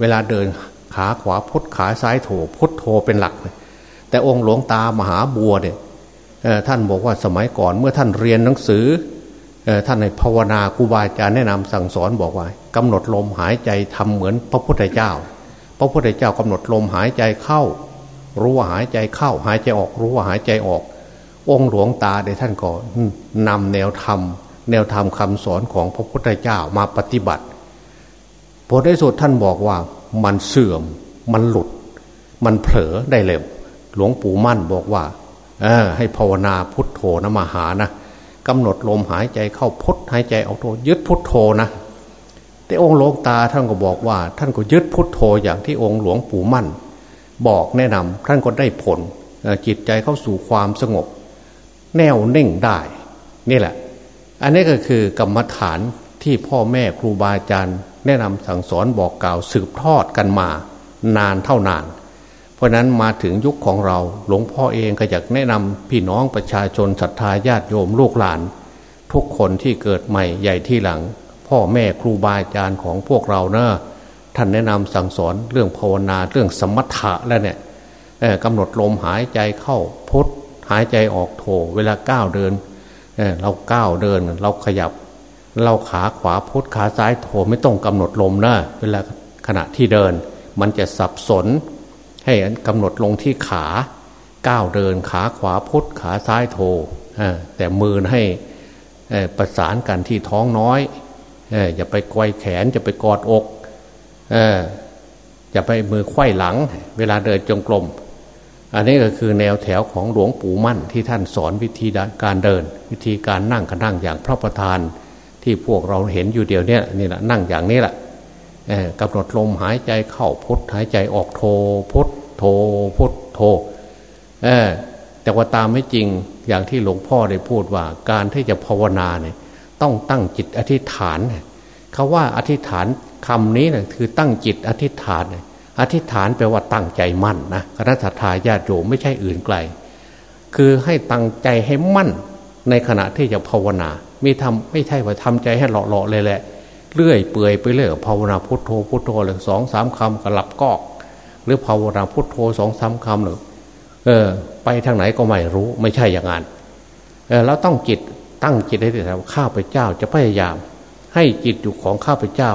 เวลาเดินขาขวาพุทขาซ้ายโถพุทโธเป็นหลัก แต่องค์หลวงตามหาบัวเนี่ยท่านบอกว่าสมัยก่อนเมื่อท่านเรียนหนังสือท่านในภาวนาครูบาอาจารย์แนะนำสั่งสอนบอกว่ากำหนดลมหายใจทำเหมือนพระพุทธเจ้า พระพุทธเจ้ากำหนดลมหายใจเข้า รู้ว่าหายใจเข้า หายใจออก รู้ว่าหายใจออก องค์หลวงตาเดี๋ยท่านก็นำแนวธรรม แนวธรรมคำสอนของพระพุทธเจ้ามาปฏิบัติผลในสุดท่านบอกว่ามันเสื่อมมันหลุด มันเผลอได้เร็ว หลวงปู่มั่นบอกว่าอให้ภาวนาพุทโธนะมาหานะกำหนดลมหายใจเข้าพุทหายใจออกโธยึดพุทโธนะแต่องค์หลวงตาท่านก็บอกว่า ท่านก็ยึดพุทโธอย่างที่องค์หลวงปู่มั่น บอกแนะนำท่านก็ได้ผลจิตใจเข้าสู่ความสงบ แน่วนิ่งได้ นี่แหละ อันนี้ก็คือกรรมฐานที่พ่อแม่ครูบาอาจารย์ แนะนำสั่งสอนบอกกล่าวสืบทอดกันมา นานเท่านาน เพราะนั้นมาถึงยุคของเราหลวงพ่อเองก็อยากแนะนำพี่น้องประชาชนศรัทธาญาติโยมลูกหลาน ทุกคนที่เกิดใหม่ใหญ่ที่หลัง พ่อแม่ครูบาอาจารย์ของพวกเราเนะท่านแนะนำสั่งสอนเรื่องภาวนาเรื่องสมถะแล้วเนี่ยกำหนดลมหายใจเข้าพุท หายใจออกโถ เวลาก้าวเดินเเราก้าวเดิน เราขยับ เราขาขวาพุทขาซ้ายโถไม่ต้องกำหนดลมนะเวลาขณะที่เดิน มันจะสับสน ให้กำหนดลงที่ขาก้าวเดินขาขวาพุทขาซ้ายโถแต่มือให้ประสานกันที่ท้องน้อยอย่าไปไกวแขนจะไปกอดอกอย่าไปมือไขว้หลัง เวลาเดินจงกรม อันนี้ก็คือแนวแถวของหลวงปู่มั่นที่ท่านสอนวิธีการเดิน วิธีการนั่งก็นั่งอย่างพระประธาน ที่พวกเราเห็นอยู่เดียวนี้นี่แหละนั่งอย่างนี้แหละกำหนดลมหายใจเข้าพุทหายใจออกโทพุทโทพุทโทแต่ว่าตามไม่จริงอย่างที่หลวงพ่อได้พูดว่า การที่จะภาวนาเนี่ยต้องตั้งจิตอธิษฐานเขาว่าอธิษฐานคำนี้นะคือตั้งจิตอธิษฐานเนี่ย อธิษฐานแปลว่าตั้งใจมั่นนะคณะทาญาติโยมไม่ใช่อื่นไกล คือให้ตั้งใจให้มั่นในขณะที่จะภาวนา ไม่ทำไม่ใช่ว่าทำใจให้หล่อๆเลยแหละเลื่อยเปื่อยไปเรื่อยภาวนาพุทโธพุทโธเลยสองสามคำกระลับกอก หรือภาวนาพุทโธสองสามคำหรือเออ ไปทางไหนก็ไม่รู้ ไม่ใช่อย่างนั้นเออเราต้องจิตตั้งจิตให้ได้ว่าข้าพเจ้าจะพยายาม ให้จิตอยู่ของข้าพเจ้า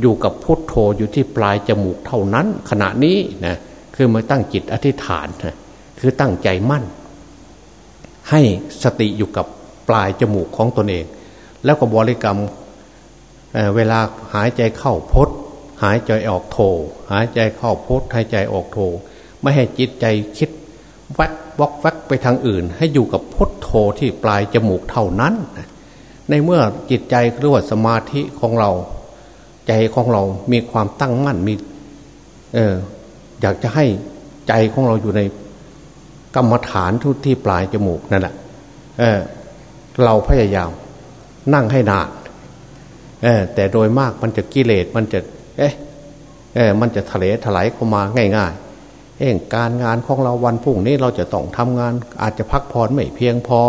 อยู่กับพุทโธอยู่ที่ปลายจมูกเท่านั้น ขณะนี้นะคือมาตั้งจิตอธิษฐานนะคือตั้งใจมั่น ให้สติอยู่กับปลายจมูกของตนเอง แล้วก็บริกรรมเเวลาหายใจเข้าพดหายใจออกโท หายใจเข้าพดหายใจออกโท ไม่ให้จิตใจคิดแวกวอกแวกไปทางอื่น ให้อยู่กับพุทโธที่ปลายจมูกเท่านั้น ในเมื่อจิตใจเรียกว่าสมาธิของเรา ใจของเรามีความตั้งมั่นมีเอออยากจะให้ใจของเราอยู่ในกรรมฐานทุกที่ปลายจมูกนั่นแหละเออเราพยายามนั่งให้นานเออแต่โดยมากมันจะกิเลสมันจะ เอ๊ะเออมันจะทะเลถลายเข้ามาง่าย ๆ เองการงานของเราวันพรุ่งนี้เราจะต้องทำงาน อาจจะพักผ่อนไม่เพียงพอ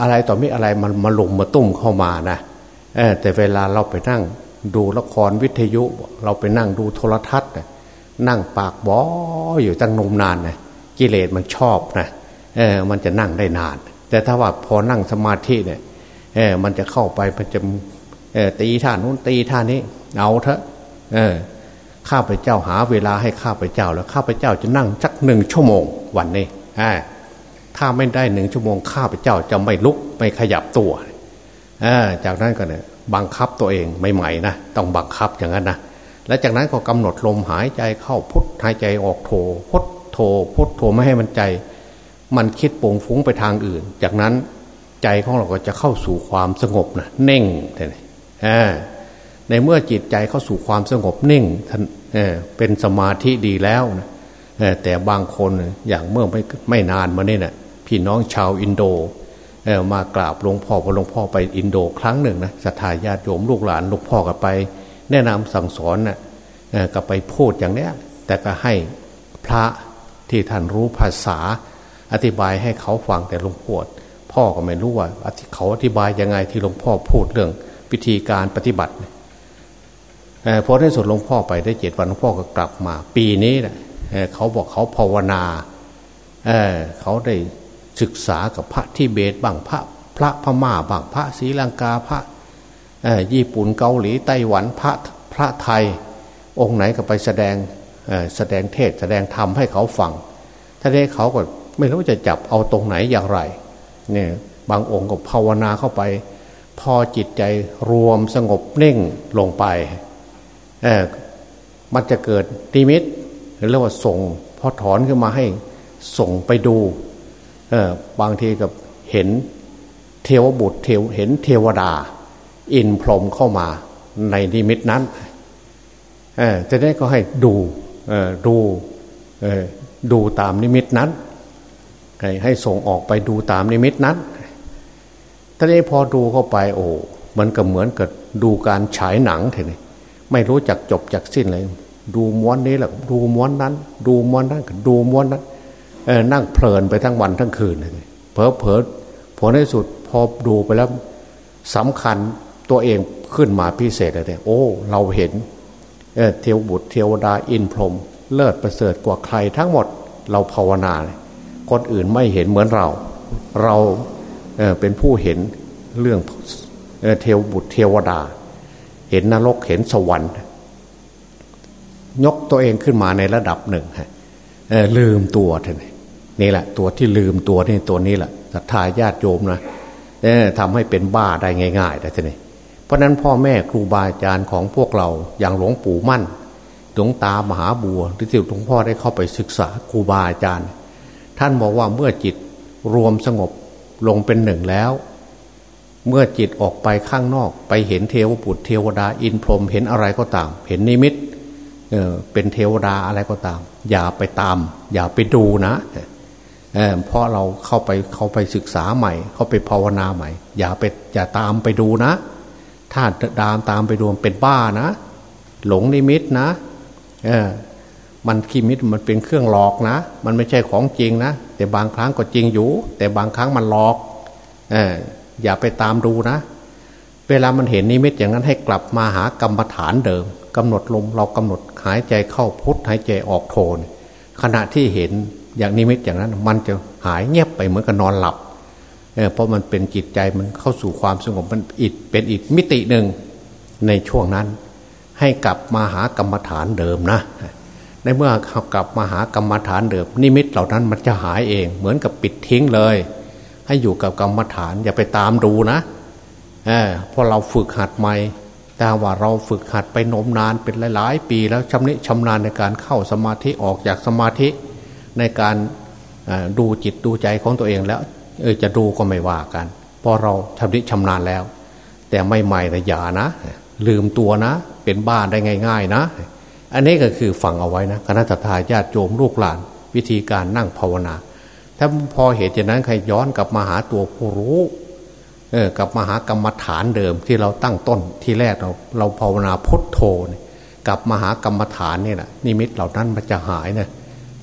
อะไรต่อมีอะไรมันมาลงมาตุ้มเข้ามานะแต่เวลาเราไปนั่ง ดูละครวิทยุ เราไปนั่งดูโทรทัศน์นั่งปากบออยู่ตั้งนมนานนะกิเลสมันชอบนะเออมันจะนั่งได้นาน แต่ถ้าว่าพอนั่งสมาธิเนี่ยเออมันจะเข้าไปมันจะตีท่านู้นตีท่านี้เอาเถอะเออข้าพเจ้าหาเวลาให้ข้าพเจ้าแล้วข้าพเจ้าจะนั่งสักหนึ่งชั่วโมงวันนี้ถ้าไม่ได้หนึ่งชั่วโมงข้าพเจ้าจะไม่ลุกไม่ขยับตัวจากนั้นก็เนี่ย บังคับตัวเองใหม่ๆนะต้องบังคับอย่างนั้นนะและจากนั้นก็กำหนดลมหายใจเข้าพุทหายใจออกโทพุทโทพุทโทไม่ให้มันใจ มันคิดปุ่งฟุ้งไปทางอื่น จากนั้นใจของเราก็จะเข้าสู่ความสงบนะเน่งเลยในเมื่อจิตใจเข้าสู่ความสงบนิ่งเเป็นสมาธิดีแล้วนะแต่บางคนอย่างเมื่อไม่ไม่นานมาเนี่ยนะพี่น้องชาวอินโด มากราบหลวงพ่อพอหลวงพ่อไปอินโดครั้งหนึ่งนะสัทธาญาติโยมลูกหลานหลวงพ่อก็ไป แนะนำสั่งสอนนะก็ไปพูดอย่างเนี้ย แต่ก็ให้พระที่ท่านรู้ภาษา อธิบายให้เขาฟังแต่หลวงพ่อพ่อก็ไม่รู้ว่าเขาอธิบายยังไงที่หลวงพ่อพูดเรื่องพิธีการปฏิบัติพอได้สุดหลวงพ่อไปได้เจ็ดวันหลวงพ่อก็กลับมา ปีนี้นะเขาบอกเขาภาวนาเเขาได้ ศึกษากับพระที่เบตบ้างพระพระพม่าบ้างพระศรีลังกาพระญี่ปุ่นเกาหลีไต้หวันพระพระไทย องค์ไหนก็ไปแสดงแสดงเทศแสดงธรรมให้เขาฟังท่านนี้เขาก็ไม่รู้จะจับเอาตรงไหนอย่างไรเนี่ยบางองค์ก็ภาวนาเข้าไป พอจิตใจรวมสงบเน่งลงไปมันจะเกิดนิมิตเรียกว่าส่งพอถอนขึ้นมาให้ส่งไปดู เออบางทีกับเห็นเทวบุตรเทวเห็นเทวดา อินพรมเข้ามาในนิมิตนั้นเออจะได้ก็ให้ดูเออดูเออดูตามนิมิตนั้นให้ส่งออกไปดูตามนิมิตนั้นท่านี้พอดูเข้าไปโอ้มันก็เหมือนกับดูการฉายหนังเท่นี้ไม่รู้จักจบจักสิ้นเลย ดูม้วนนี้แหละดูม้วนนั้น ดูม้วนนั้นดูม้วนนั้น นั่งเพลินไปทั้งวันทั้งคืนเลยเพอเพอผลในสุดพอดูไปแล้วสำคัญตัวเองขึ้นมาพิเศษเลยโอ้ เราเห็นเเทวบุตรเทวดาอินพรหมเลิศประเสริฐกว่าใครทั้งหมดเราภาวนาคนอื่นไม่เห็นเหมือนเรา เราเเป็นผู้เห็นเรื่องเทวบุตรเทวดา เห็นนรกเห็นสวรรค์ ยกตัวเองขึ้นมาในระดับหนึ่งฮะลืมตัวท่าน นี่แหละ ตัวที่ลืมตัวนี่ตัวนี้แหละศรัทธาญาติโยมนะทำให้เป็นบ้าได้ง่ายๆได้ท่านเพราะนั้นพ่อแม่ครูบาอาจารย์ของพวกเราอย่างหลวงปู่มั่นหลวงตามหาบัวที่หลวงพ่อได้เข้าไปศึกษาครูบาอาจารย์ ท่านบอกว่าเมื่อจิตรวมสงบลงเป็นหนึ่งแล้ว เมื่อจิตออกไปข้างนอก ไปเห็นเทวปุตรเทวดาอินพรหมเห็นอะไรก็ตาม เห็นนิมิตเเป็นเทวดาอะไรก็ตาม อย่าไปตาม อย่าไปดูนะ เเพราะเราเข้าไปเข้าไปศึกษาใหม่ เข้าไปภาวนาใหม่ อย่าไปอย่าตามไปดูนะ ถ้าตามตามไปดูเป็นบ้านะ หลงนิมิตนะเออมันคิมิตมันเป็นเครื่องหลอกนะ มันไม่ใช่ของจริงนะ แต่บางครั้งก็จริงอยู่ แต่บางครั้งมันหลอกเอออย่าไปตามดูนะ เวลามันเห็นนิมิตอย่างนั้นให้กลับมาหากรรมฐานเดิมกำหนดลมเรากำหนดหายใจเข้าพุทหายใจออกโทนขณะที่เห็น อย่างนิมิตอย่างนั้น มันจะหายเงียบไปเหมือนกับนอนหลับเพราะมันเป็นจิตใจมันเข้าสู่ความสงบมันอิดเป็นอีกมิติหนึ่งในช่วงนั้น ให้กลับมาหากรรมฐานเดิมนะ ในเมื่อกลับมาหากรรมฐานเดิม นิมิตเหล่านั้นมันจะหายเอง เหมือนกับปิดทิ้งเลย ให้อยู่กับกรรมฐานอย่าไปตามดูนะเออพอเราฝึกหัดใหม่แต่ว่าเราฝึกหัดไปนมนานเป็นหลาย ๆ ปีแล้วชำนิชำนาญในการเข้าสมาธิออกจากสมาธิ ในการดูจิตดูใจของตัวเองแล้วเออจะดูก็ไม่ว่ากันพอเราชำนิชำนาญแล้ว แต่ไม่ใหม่นะอย่านะ ลืมตัวนะ เป็นบ้านได้ง่าย ๆ นะ อันนี้ก็คือฟังเอาไว้นะคณะทาญาติโยมลูกหลาน วิธีการนั่งภาวนา ถ้าพอเหตุอย่างนั้นใครย้อนกลับมาหาตัวผู้รู้เออกลับมาหากรรมฐานเดิมที่เราตั้งต้นที่แรกเราเราภาวนาพุทโธกลับมาหากรรมฐานเนี่ยนะนิมิตเหล่านั้นมันจะหายนะ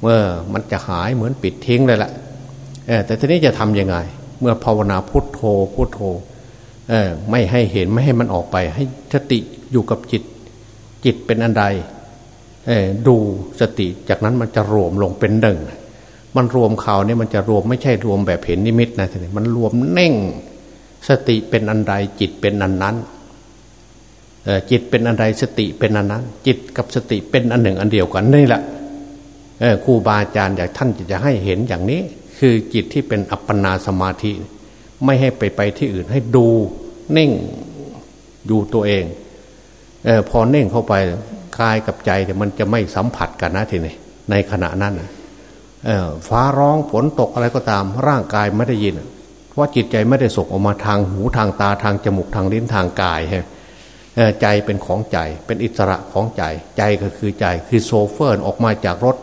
เมื่อมันจะหายเหมือนปิดทิ้งเลยละแต่ทีนี้จะทํำยังไง เมื่อภาวนาพุทโธพุทโธไม่ให้เห็นไม่ให้มันออกไป ให้สติอยู่กับจิต จิตเป็นอันใดดูสติจากนั้นมันจะรวมลงเป็นหนึ่ง มันรวมข่าวนี่มันจะรวมไม่ใช่รวมแบบเห็นนิมิตนะทีนี้มันรวมเน่ง สติเป็นอันใดจิตเป็นอันนั้นจิตเป็นอันใดสติเป็นอันนั้น จิตกับสติเป็นอันหนึ่งอันเดียวกันนี่แหละ ครูบาอาจารย์อยากท่านจะให้เห็นอย่างนี้ คือจิตที่เป็นอัปปนาสมาธิ ไม่ให้ไปไปที่อื่นให้ดูเน่งดูตัวเองเออพอเน่งเข้าไปกายกับใจแต่มันจะไม่สัมผัสกันนะทีนี้ในขณะนั้นฟ้าร้องฝนตกอะไรก็ตาม ร่างกายไม่ได้ยินว่าจิตใจไม่ได้ส่งออกมาทางหูทางตาทางจมูกทางลิ้นทางกายฮะใจเป็นของใจ เป็นอิสระของใจ ใจก็คือใจ คือโซเฟอร์ออกมาจากรถ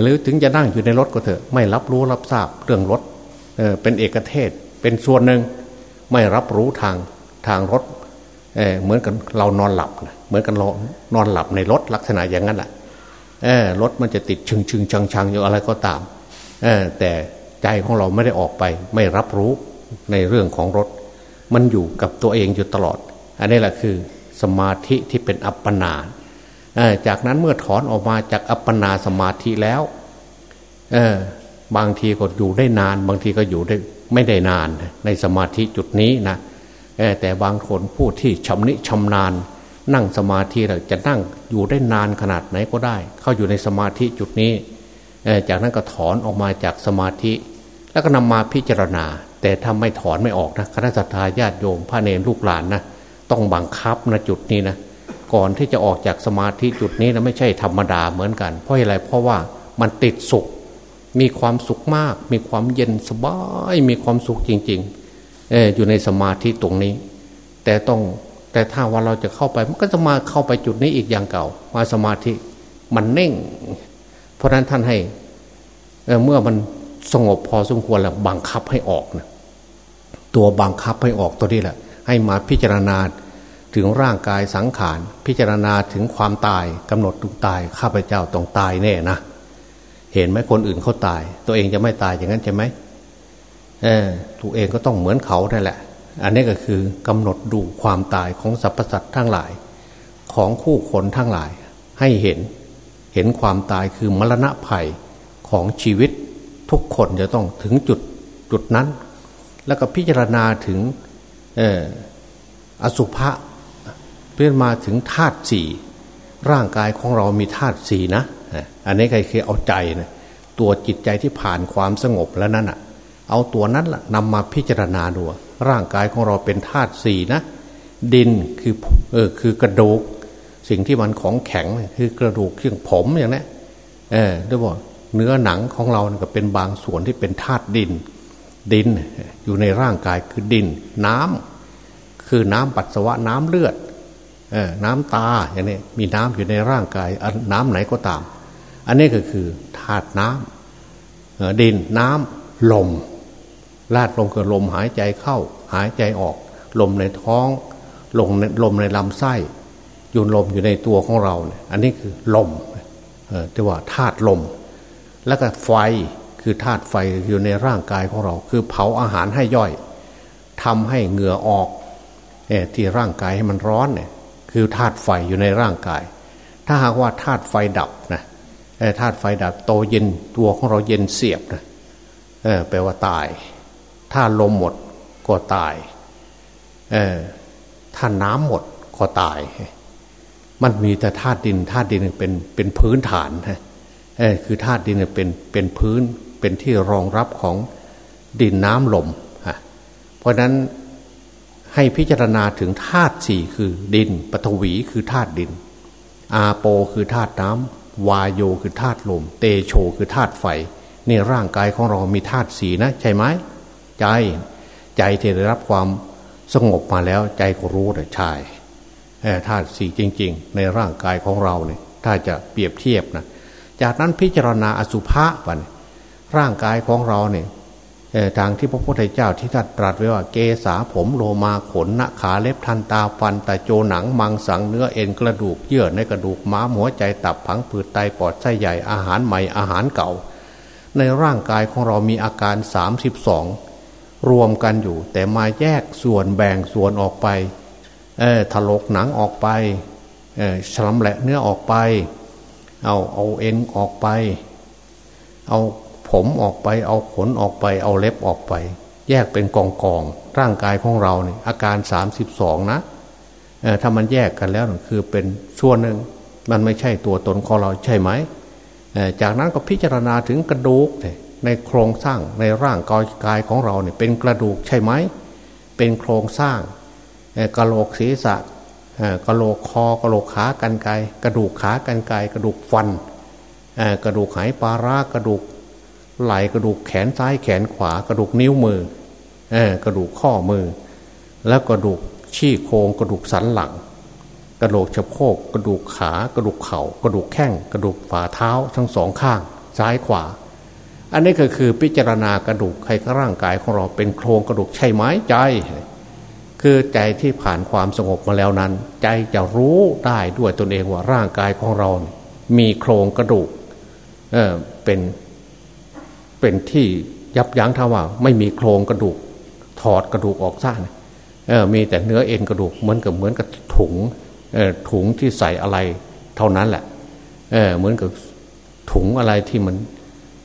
หรือถึงจะนั่งอยู่ในรถก็เถอะ ไม่รับรู้รับทราบเรื่องรถเเป็นเอกเทศ เป็นส่วนหนึ่งไม่รับรู้ทางทางรถเเหมือนกันเรานอนหลับเหมือนกันเรานอนหลับในรถลักษณะอย่างนั้นแหละรถมันจะติดชึงชึงชังชังอยู่อะไรก็ตามแต่ใจของเราไม่ได้ออกไป ไม่รับรู้ในเรื่องของรถ มันอยู่กับตัวเองอยู่ตลอด อันนี้แหละคือสมาธิที่เป็นอัปปนา จากนั้นเมื่อถอนออกมาจากอัปปนาสมาธิแล้วบางทีก็อยู่ได้นาน บางทีก็อยู่ได้ไม่ได้นาน ในสมาธิจุดนี้นะแต่บางคนผู้ที่ชำนิชำนาญ นั่งสมาธิเราจะนั่งอยู่ได้นานขนาดไหนก็ได้ เข้าอยู่ในสมาธิจุดนี้จากนั้นก็ถอนออกมาจากสมาธิ แล้วก็นำมาพิจารณา แต่ทำไม่ถอนไม่ออกนะคณะสัตยาญาติโยมพระเนรลูกหลานนะต้องบังคับนะจุดนี้นะ ก่อนที่จะออกจากสมาธิจุดนี้นะไม่ใช่ธรรมดาเหมือนกัน เพราะอะไรเพราะว่ามันติดสุข มีความสุขมาก มีความเย็นสบาย มีความสุขจริงๆเอออยู่ในสมาธิตรงนี้ แต่ต้องแต่ถ้าว่าเราจะเข้าไปมันก็จะมาเข้าไปจุดนี้อีกอย่างเก่า มาสมาธิมันเน่ง เพราะนั้นท่านให้เเมื่อมันสงบพอสมควรแล้วบังคับให้ออกนะตัวบังคับให้ออกตัวนี้แหละ ให้มาพิจารณา ถึงร่างกายสังขาร พิจารณาถึงความตายกำหนดตุตายข้าพเจ้าต้องตายแน่นะเห็นไหมคนอื่นเขาตาย ตัวเองจะไม่ตายอย่างนั้นใช่ไหมเออตัวเองก็ต้องเหมือนเขาได้แหละ อันนี้ก็คือกำหนดดูความตายของสรรพสัตว์ทั้งหลาย ของคู่คนทั้งหลาย ให้เห็นเห็นความตายคือมรณะภัยของชีวิตทุกคนจะต้องถึงจุดจุดนั้น แล้วก็พิจารณาถึงอสุภะ เพื่อมาถึงธาตุสี่ร่างกายของเรามีธาตุสี่นะอันนี้ใครคือเอาใจนะตัวจิตใจที่ผ่านความสงบแล้วนั้นอะ เอาตัวนั้นล่ะนำมาพิจารณาดูร่างกายของเราเป็นธาตุสี่นะ ดินคือเออคือกระดูก สิ่งที่มันของแข็งคือกระดูกเครื่องผมอย่างนี้เออด้วยบอกเนื้อหนังของเราก็เป็นบางส่วนที่เป็นธาตุดิน ดินอยู่ในร่างกายคือดิน น้ำคือน้ำปัสสาวะน้ำเลือด น้ำตาอย่างนี้มีน้ำอยู่ในร่างกายน้ำไหนก็ตาม อันนี้ก็คือธาตุน้ำดินน้ำลมลาดลมคือลมหายใจเข้า หายใจออก ลมในท้องลมในลมในลำไส้ยู่ลมอยู่ในตัวของเราเนี่ยอันนี้คือลมที่ว่าธาตุลม แล้วก็ไฟคือธาตุไฟอยู่ในร่างกายของเรา คือเผาอาหารให้ย่อยทำให้เหงื่อออกที่ร่างกายให้มันร้อนเนี่ย คือธาตุไฟอยู่ในร่างกาย ถ้าหากว่าธาตุไฟดับนะธาตุไฟดับโตเย็นตัวของเราเย็นเสียบนะแปลว่าตาย ถ้าลมหมดก็ตายถ้าน้ำหมดก็ตาย มันมีแต่ธาตุดินธาตุดินเป็นเป็นพื้นฐานฮะคือธาตุดินเป็นเป็นพื้นเป็นที่รองรับของดินน้ำลมเพราะนั้น ให้พิจารณาถึงธาตุสี่คือดินปฐวีคือธาตุดิน อาโปคือธาตุน้ำวายโยคือธาตุลม เตโชคือธาตุไฟนี่ร่างกายของเรามีธาตุสีนะ ใช่ไหมใจใจที่ได้รับความสงบมาแล้วใจก็รู้เลยใช่ธาตุสีจริง ๆ ในร่างกายของเราเนี่ยถ้าจะเปรียบเทียบนะจากนั้นพิจารณาอสุภะวันร่างกายของเราเนี่ย ทางที่พระพุทธเจ้าที่ท่านตรัสไว้ว่าเกษาผมโลมาขนนขาเล็บทันตาฟันตาโจหนังมังสังเนื้อเอ็นกระดูกเยื่อในกระดูกม้ามหัวใจตับผังผืดไตปอดไส้ใหญ่อาหารใหม่อาหารเก่า ในร่างกายของเรามีอาการ 32 รวมกันอยู่ แต่มาแยกส่วนแบ่งส่วนออกไปเออถลกหนังออกไปเออฉลำแหละเนื้อออกไป เอาเอาเอ็นออกไป เอา ผมออกไปเอาขนออกไป เอาเล็บออกไป แยกเป็นกองกองร่างกายของเราเนี่ยอาการสามสิบสองนะถ้ามันแยกกันแล้วคือเป็นส่วนหนึ่งมันไม่ใช่ตัวตนของเราใช่ไหมจากนั้นก็พิจารณาถึงกระดูกในโครงสร้างในร่างกายของเราเนี่ยเป็นกระดูกใช่ไหมเป็นโครงสร้างกระโหลกศีรษะกระโหลกคอกระโหลกขากันไกกระดูกขากันไกกระดูกฟันกระดูกไหปลาร้ากระดูก ไหล่กระดูกแขนซ้ายแขนขวากระดูกนิ้วมือกระดูกข้อมือ แล้วกระดูกชี้โครงกระดูกสันหลัง กระโหลกสะโพกกระดูกขากระดูกเขา่ากระดูกแข้งกระดูกฝ่าเท้าทั้งสองข้าง ซ้ายขวา อันนี้ก็คือพิจารณากระดูกใครร่างกายของเราเป็นโครงกระดูกใช่ไหมใจ คือใจที่ผ่านความสงบมาแล้วนั้น ใจจะรู้ได้ด้วยตนเองว่าร่างกายของเรา มีโครงกระดูกเเป็น เป็นที่ยับยั้งถ้าว่า ไม่มีโครงกระดูก ถอดกระดูกออกซะเออมีแต่เนื้อเอ็นกระดูกเหมือนกับเหมือนกับถุงเออถุงที่ใส่อะไรเท่านั้นแหละเออเหมือนกับถุงอะไรที่มัน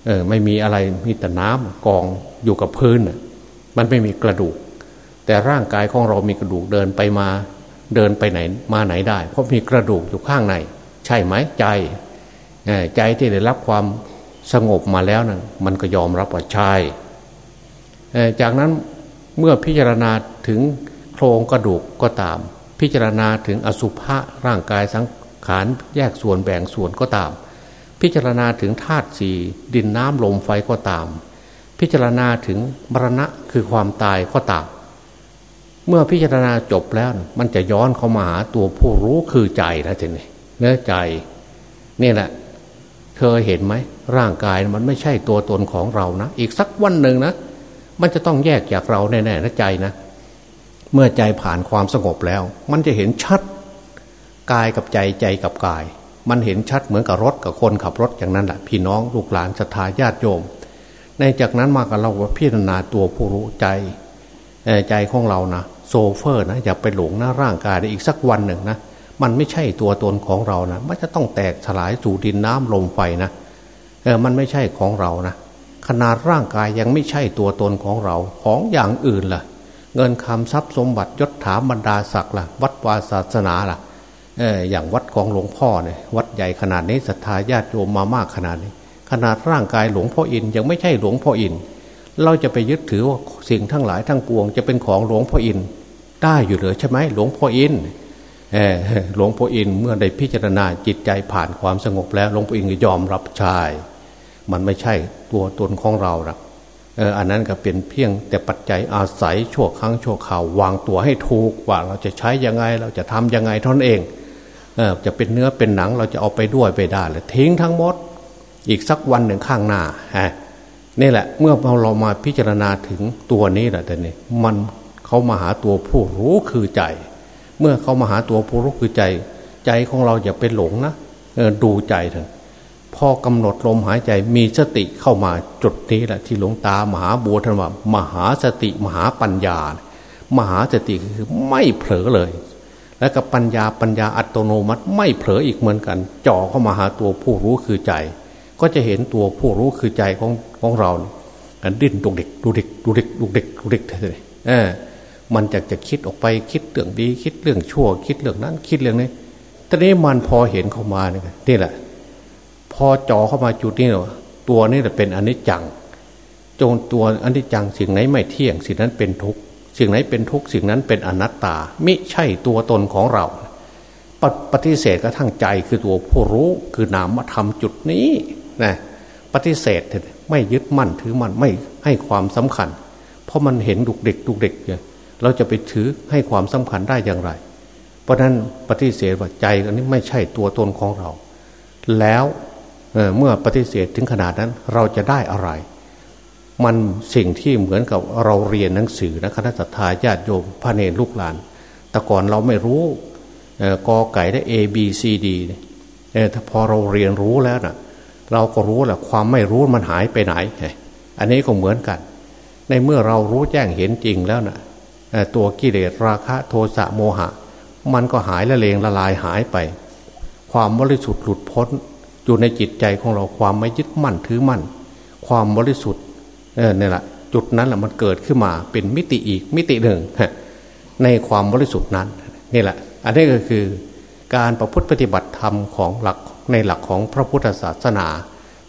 เออไม่มีอะไรมีแต่น้ำกองอยู่กับพื้นมันไม่มีกระดูก แต่ร่างกายของเรามีกระดูกเดินไปมาเดินไปไหนมาไหนได้ เพราะมีกระดูกอยู่ข้างใน ใช่ไหมใจใจที่ได้รับความ สงบมาแล้วนะ่ะมันก็ยอมรับว่าใช่จากนั้นเมื่อพิจารณาถึงโครงกระดูกก็ตาม พิจารณาถึงอสุภะร่างกายสังขารแยกส่วนแบ่งส่วนก็ตาม พิจารณาถึงธาตุสี่ดินน้ำลมไฟก็ตาม พิจารณาถึงมรณะคือความตายก็ตาม เมื่อพิจารณาจบแล้วมันจะย้อนเข้ามาหาตัวผู้รู้คือใจนะทีนี้เนื้อใจนี่แหละ เธอเห็นไหมร่างกายมันไม่ใช่ตัวตนของเรานะ อีกสักวันหนึ่งนะ มันจะต้องแยกจากเราแน่ๆนะใจนะ เมื่อใจผ่านความสงบแล้ว มันจะเห็นชัดกายกับใจใจกับกาย มันเห็นชัดเหมือนกับรถกับคนขับรถอย่างนั้นแหละพี่น้องลูกหลานศรัทธาญาติโยม ในจากนั้นมากับเราว่าพิจารณาตัวผู้รู้ใจใจของเรานะโซเฟอร์นะอย่าไปหลงนะร่างกายอีกสักวันหนึ่งนะ มันไม่ใช่ตัวตนของเรานะมันจะต้องแตกสลายสู่ดินน้ำลมไฟนะเออมันไม่ใช่ของเรานะขนาดร่างกายยังไม่ใช่ตัวตนของเราของอย่างอื่นล่ะ เงินคำทรัพย์สมบัติยศถาบรรดาศักดิ์ล่ะ วัดวาศาสนาล่ะเอออย่างวัดของหลวงพ่อเนี่ยวัดใหญ่ขนาดนี้ศรัทธาญาติโยมมามากขนาดนี้ ขนาดร่างกายหลวงพ่ออินยังไม่ใช่หลวงพ่ออิน เราจะไปยึดถือว่าสิ่งทั้งหลายทั้งปวง จะเป็นของหลวงพ่ออิน ได้อยู่หรือใช่ไหมหลวงพ่ออิน หลวงพ่ออินเมื่อได้พิจารณาจิตใจผ่านความสงบแล้วหลวงพ่ออินก็ยอมรับใช่มันไม่ใช่ตัวตนของเราหรอกอันนั้นก็เป็นเพียงแต่ปัจจัยอาศัยชั่วครั้งชั่วข่าววางตัวให้ถูกว่าเราจะใช้ยังไงเราจะทํำยังไงท่านเองเออจะเป็นเนื้อเป็นหนังเราจะเอาไปด้วยไปได้เลยทิ้งทั้งหมดอีกสักวันหนึ่งข้างหน้าฮะนี่แหละ เมื่อเราเรามาพิจารณาถึงตัวนี้แหละแต่นี่มันเขามาหาตัวผู้รู้คือใจ เมื่อเขามาหาตัวผู้รู้คือใจ ใจของเราอย่าไปหลงนะดูใจเถอะพอกำหนดลมหายใจมีสติเข้ามาจุดนี้แหละที่หลวงตามหาบัวท่านว่ามหาสติมหาปัญญา มหาสติคือไม่เผลอเลย และกับปัญญาปัญญาอัตโนมัติไม่เผลออีกเหมือนกัน จ่อเข้ามาหาตัวผู้รู้คือใจ ก็จะเห็นตัวผู้รู้คือใจของของเรากันดิ้นดุกเด็กดูเด็กดูเด็กดูเด็กดูเด็กเลยเออ มันจะจะคิดออกไปคิดเรื่องดี คิดเรื่องชั่ว คิดเรื่องนั้น คิดเรื่องนี้ตอนนี้มันพอเห็นเข้ามาเนี่ยนี่แหละ พอจ่อเข้ามาจุดนี้เนาะตัวนี้แหละเป็นอนิจจัง จงตัวอนิจจังสิ่งไหนไม่เที่ยง สิ่งนั้นเป็นทุกข์สิ่งไหนเป็นทุกข์สิ่งนั้นเป็นอนัตตา ไมิใช่ตัวตนของเรา ปปฏิเสธกระทั่งใจคือตัวผู้รู้คือนามธรรมจุดนี้นะปฏิเสธไม่ยึดมั่นถือมั่นไม่ให้ความสำคัญ เพราะมันเห็นดุกเด็กดุกเด็กเนี่ย เราจะไปถือให้ความสำคัญได้อย่างไร เพราะนั้นปฏิเสธว่าใจอันนี้ไม่ใช่ตัวตนของเรา แล้วเเมื่อปฏิเสธถึงขนาดนั้นเราจะได้อะไร มันสิ่งที่เหมือนกับเราเรียนหนังสือนะคณะสัตยาญาติโยมพระเนรลูกหลาน แต่ก่อนเราไม่รู้กอไก่ได้ A B C D เนี่ยถ้าพอเราเรียนรู้แล้วนะเราก็รู้แหละความไม่รู้มันหายไปไหน อันนี้ก็เหมือนกัน ในเมื่อเรารู้แจ้งเห็นจริงแล้วนะ ตัวกิเลสราคะโทสะโมหะ มันก็หายละเลงละลายหายไป ความบริสุทธิ์หลุดพ้นอยู่ในจิตใจของเราความไม่ยึดมั่นถือมั่น ความบริสุทธิ์เนี่ยแหละจุดนั้นแหละมันเกิดขึ้นมาเป็นมิติอีกมิติหนึ่งในความบริสุทธิ์นั้นนี่แหละ อันนี้ก็คือการประพฤติปฏิบัติธรรมของหลักในหลักของพระพุทธศาสนา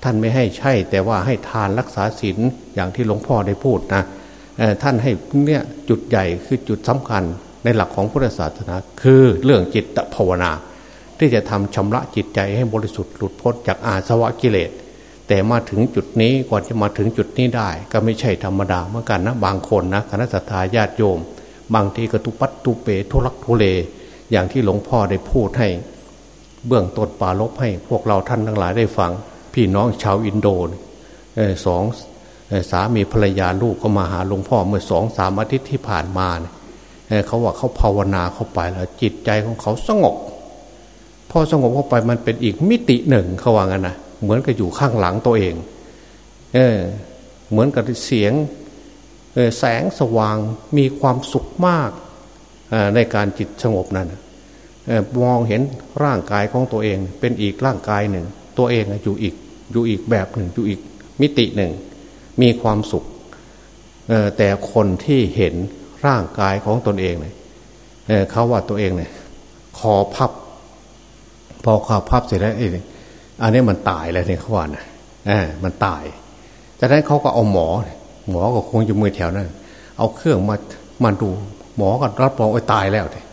ท่านไม่ให้ใช่แต่ว่าให้ทานรักษาศีลอย่างที่หลวงพ่อได้พูดนะ ท่านให้เนี่ยจุดใหญ่คือจุดสำคัญในหลักของพุทธศาสนา คือเรื่องจิตภาวนา ที่จะทำชำระจิตใจให้บริสุทธิ์หลุดพ้นจากอาสวะกิเลส แต่มาถึงจุดนี้ก่อนจะมาถึงจุดนี้ได้ ก็ไม่ใช่ธรรมดาเหมือนกันนะ บางคนนะคณะสัตยาญาติโยม บางทีก็ตุปัตตุเปทุลักทุเล อย่างที่หลวงพ่อได้พูดให้ เบื้องต้นป่าลบให้พวกเราท่านทั้งหลายได้ฟัง พี่น้องชาวอินโดนสอง สามีภรรยาลูกก็มาหาหลวงพ่อเมื่อสองสามอาทิตย์ที่ผ่านมาเนี่ยเขาว่าเขาภาวนาเข้าไปแล้ว จิตใจของเขาสงบพอสงบเข้าไปมันเป็นอีกมิติหนึ่งเขาว่างั้นนะเหมือนกับอยู่ข้างหลังตัวเอง เออ เหมือนกับเสียงแสงสว่างมีความสุขมากในการจิตสงบนั้นมองเห็นร่างกายของตัวเอง เป็นอีกร่างกายหนึ่ง ตัวเองอยู่อีกอยู่อีกแบบหนึ่งอยู่อีกมิติหนึ่ง มีความสุขแต่คนที่เห็นร่างกายของตนเองเนี่ยเขาว่าตัวเองเนี่ยคอพับ พอคอพับเสร็จแล้วอ,อันนี้มันตายแล้วเนี่ยเขาว่านะอ่ามันตายจากนั้นเขาก็เอาหมอ หมอก็คงจะมือแถวนั้นเอาเครื่องมามาดู หมอก็รับรองว่าตายแล้วเนี่ย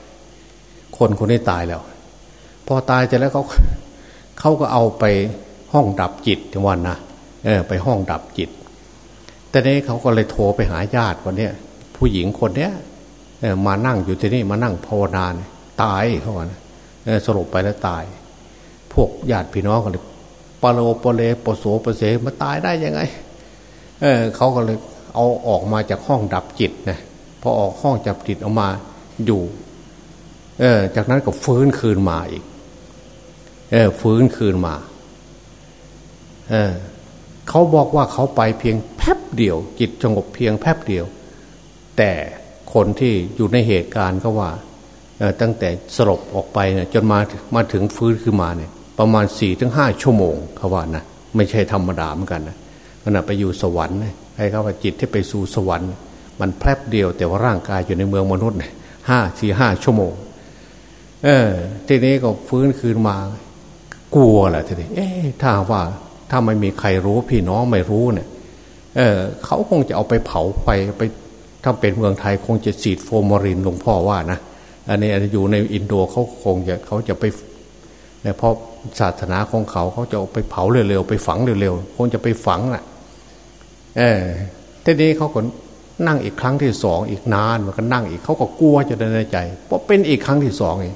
คนคนนี้ตายแล้ว พอตายเสร็จแล้วเขาเขาก็เอาไปห้องดับจิตวันนะเออไปห้องดับจิต แต่นี้เขาก็เลยโทรไปหาญาติวันนี้ผู้หญิงคนเนี้ยมานั่งอยู่ที่นี่มานั่งภาวนานตายเขาว่านะสรุปไปแล้วตาย พวกญาติพี่น้องกันเลยปโลปเลปโสปเสมาตายได้ยังไงเออเขาก็เลยเอาออกมาจากห้องดับจิตนะพอออกห้องจับจิตออกมาอยู่ เออ จากนั้นก็ฟื้นคืนมาอีก เออฟื้นคืนมา เออ เขาบอกว่าเขาไปเพียงแป๊บเดียว จิตสงบเพียงแป๊บเดียว แต่คนที่อยู่ในเหตุการณ์ก็ว่าตั้งแต่สลบออกไปเนี่ยจนมามาถึงฟื้นขึ้นมาเนี่ย ประมาณสี่ถึงห้าชั่วโมงเขาว่านะไม่ใช่ธรรมดาเหมือนกันนะขณะไปอยู่สวรรค์ให้เขาว่าจิตที่ไปสู่สวรรค์ มันแพรบเดียว แต่ว่าร่างกายอยู่ในเมืองมนุษย์ห้าสี่ห้าชั่วโมง เออทีนี้ก็ฟื้นคืนมากลัวแหละทีนี้เอ๊ะถ้าว่า ถ้าไม่มีใครรู้พี่น้องไม่รู้เนี่ยเออเขาคงจะเอาไปเผาไปไปถ้าเป็นเมืองไทยคงจะฉีดโฟมอรินหลวงพ่อว่านะอันนี้อยู่ในอินโดเขาคงจะเขาจะไปเพราะศาสนาของเขาเขาจะไปเผาเร็วๆไปฝังเร็วๆคงจะไปฝังน่ะ เออทีนี้เขาก็นั่งอีกครั้งที่สองอีกนานมันก็นั่งอีกเขาก็กลัวจะในใจเพราะเป็นอีกครั้งที่สองเอง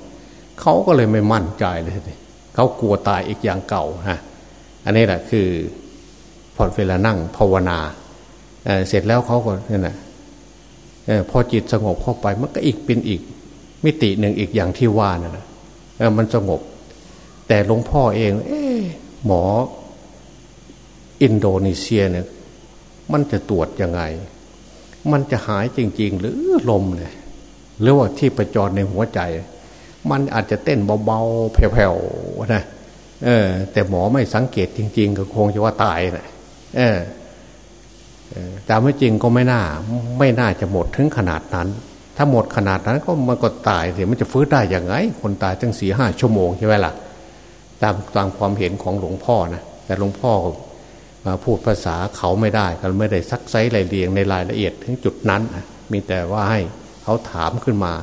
เขาก็เลยไม่มั่นใจเลยเขากลัวตายอีกอย่างเก่าฮะ อันนี้แหละคือพอเวลานั่งภาวนาเเสร็จแล้วเขาก็นี่นะพอจิตสงบเข้าไปมันก็อีกเป็นอีก มิติหนึ่งอีกอย่างที่ว่านะ่ะมันสงบ แต่หลวงพ่อเอง เอหมออินโดนีเซียเนี่ยมันจะตรวจยังไง มันจะหายจริง ๆ หรือลมเนี่ยหรือว่าที่ประจรในหัวใจ มันอาจจะเต้นเบาๆแผ่วๆนะ เออ แต่หมอไม่สังเกตจริง ๆ ก็คงจะว่าตายนะเออแต่ไม่จริงก็ไม่น่า ไม่น่าจะหมดถึงขนาดนั้น ถ้าหมดขนาดนั้นก็มันก็ตายเดี๋ยวมันจะฟื้นได้อย่างไง คนตายตั้งสี่ห้าชั่วโมงใช่ไหมล่ะตามตามความเห็นของหลวงพ่อนะแต่หลวงพ่อมาพูดภาษาเขาไม่ได้ก็ไม่ได้ซักไซรายเรียงในรายละเอียดถึงจุดนั้นมีแต่ว่าให้เขาถามขึ้นมา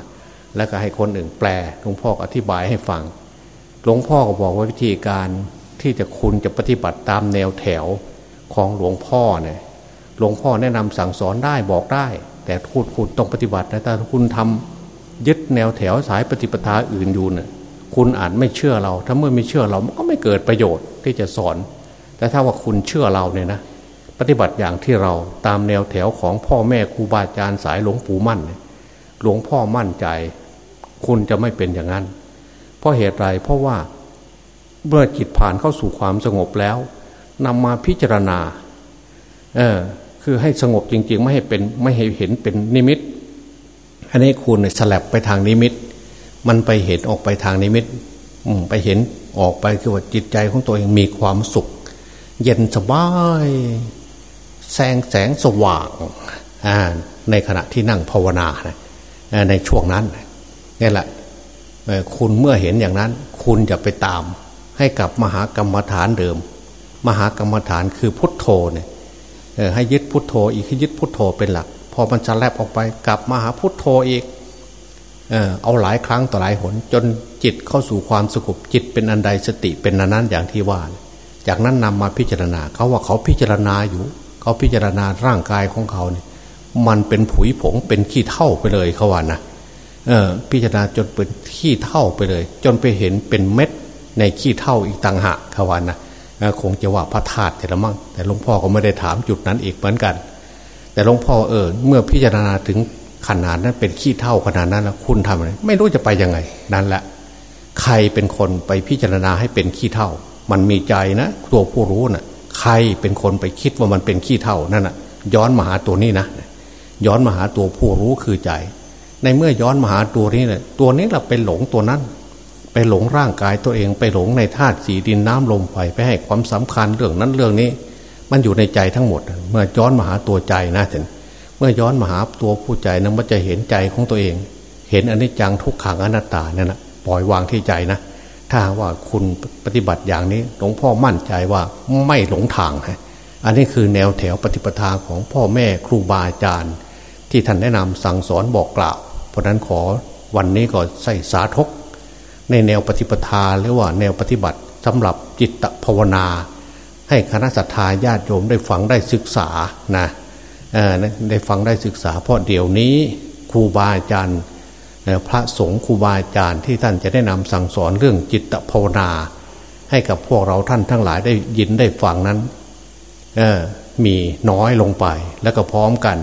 แล้วก็ให้คนอื่นแปลหลวงพ่ออธิบายให้ฟัง หลวงพ่อก็บอกว่าวิธีการที่จะคุณจะปฏิบัติตามแนวแถวของหลวงพ่อเนี่ยหลวงพ่อแนะนำสั่งสอนได้บอกได้ แต่คุณคุณต้องปฏิบัตินะถ้าคุณทำยึดแนวแถวสายปฏิปทาอื่นอยู่เนี่ยคุณอานไม่เชื่อเรา ถ้าเมื่อไม่เชื่อเราก็ไม่เกิดประโยชน์ที่จะสอน แต่ถ้าว่าคุณเชื่อเราเนี่ยนะปฏิบัติอย่างที่เราตามแนวแถวของพ่อแม่ครูบาอาจารย์สายหลวงปู่มั่น หลวงพ่อมั่นใจ คุณจะไม่เป็นอย่างนั้น ราะเหตุไรเพราะว่าเมื่อจิตผ่านเข้าสู่ความสงบแล้วนำมาพิจารณาเออคือให้สงบจริง ๆ ไม่ให้เป็นไม่ให้เห็นเป็นนิมิต อันนี้คุณสลับไปทางนิมิต มันไปเห็นออกไปทางนิมิตไปเห็นออกไปคือว่าจิตใจของตัวเองมีความสุข เย็นสบายแสงแสงสว่างในขณะที่นั่งภาวนาในช่วงนั้นนี่แหละ คุณเมื่อเห็นอย่างนั้น คุณจะไปตามให้กับมหากรรมฐานเดิม มหากรรมฐานคือพุทโธเนี่ยให้ยึดพุทโธอีกให้ยึดพุทโธเป็นหลัก พอมันจะแลบออกไปกลับมาหาพุทโธอีกเอาหลายครั้งต่อหลายหน จนจิตเข้าสู่ความสงบจิตเป็นอันใดสติเป็นอันนั้นอย่างที่ว่า จากนั้นนำมาพิจารณาเขาว่าเขาพิจารณาอยู่ เขาพิจารณาร่างกายของเขาเนี่ยมันเป็นผุยผงเป็นขี้เท่าไปเลยเขาว่านะ เออพิจารณาจนเป็นขี้เท่าไปเลย จนไปเห็นเป็นเม็ดในขี้เท่าอีกต่างหากขว่านะคงจะว่าพระธาตุแต่ละมั่งแต่หลวงพ่อก็ไม่ได้ถามจุดนั้นอีกเหมือนกัน แต่หลวงพ่อเออ เมื่อพิจารณาถึงขนาดนั้นเป็นขี้เท่าขนาดนั้นแล้วคุณทำอะไรไม่รู้จะไปยังไง นั่นแหละ ใครเป็นคนไปพิจารณาให้เป็นขี้เท่า มันมีใจนะตัวผู้รู้นะ่ะ ใครเป็นคนไปคิดว่ามันเป็นขี้เท่านั่นนะ่ะ ย้อนมาหาตัวนี้นะย้อนมาหาตัวผู้รู้คือใจ ในเมื่อย้อนมาหาตัวนี้เนี่ยตัวนี้เราไปหลงตัวนั้น ไปหลงร่างกายตัวเอง ไปหลงในธาตุสีดินน้ำลมไฟไปให้ความสำคัญเรื่องนั้นเรื่องนี้ มันอยู่ในใจทั้งหมด เมื่อย้อนมาหาตัวใจนะท่านเมื่อย้อนมาหาตัวผู้ใจนั้นมันจะเห็นใจของตัวเอง เห็นอนิจจังทุกขังอนัตตาเนี่ยนะปล่อยวางที่ใจนะถ้าว่าคุณปฏิบัติอย่างนี้หลวงพ่อมั่นใจว่าไม่หลงทางฮะอันนี้คือแนวแถวปฏิปทาของพ่อแม่ครูบาอาจารย์ ที่ท่านแนะนำสั่งสอนบอกกล่าว ราะนั้นขอวันนี้ก็ใส่สาธก ในแนวปฏิปทาหรือว่าแนวปฏิบัติสำหรับจิตภาวนา ให้คณะสัตยาญาติโยมได้ฟังได้ศึกษานะได้ฟังได้ศึกษา เพราะเดี๋ยวนี้ครูบาอาจารย์พระสงฆ์ครูบาอาจารย์ที่ท่านจะได้นำสั่งสอนเรื่องจิตภาวนา ให้กับพวกเราท่านทั้งหลายได้ยินได้ฟังนั้นมีน้อยลงไปแล้วก็พร้อมกัน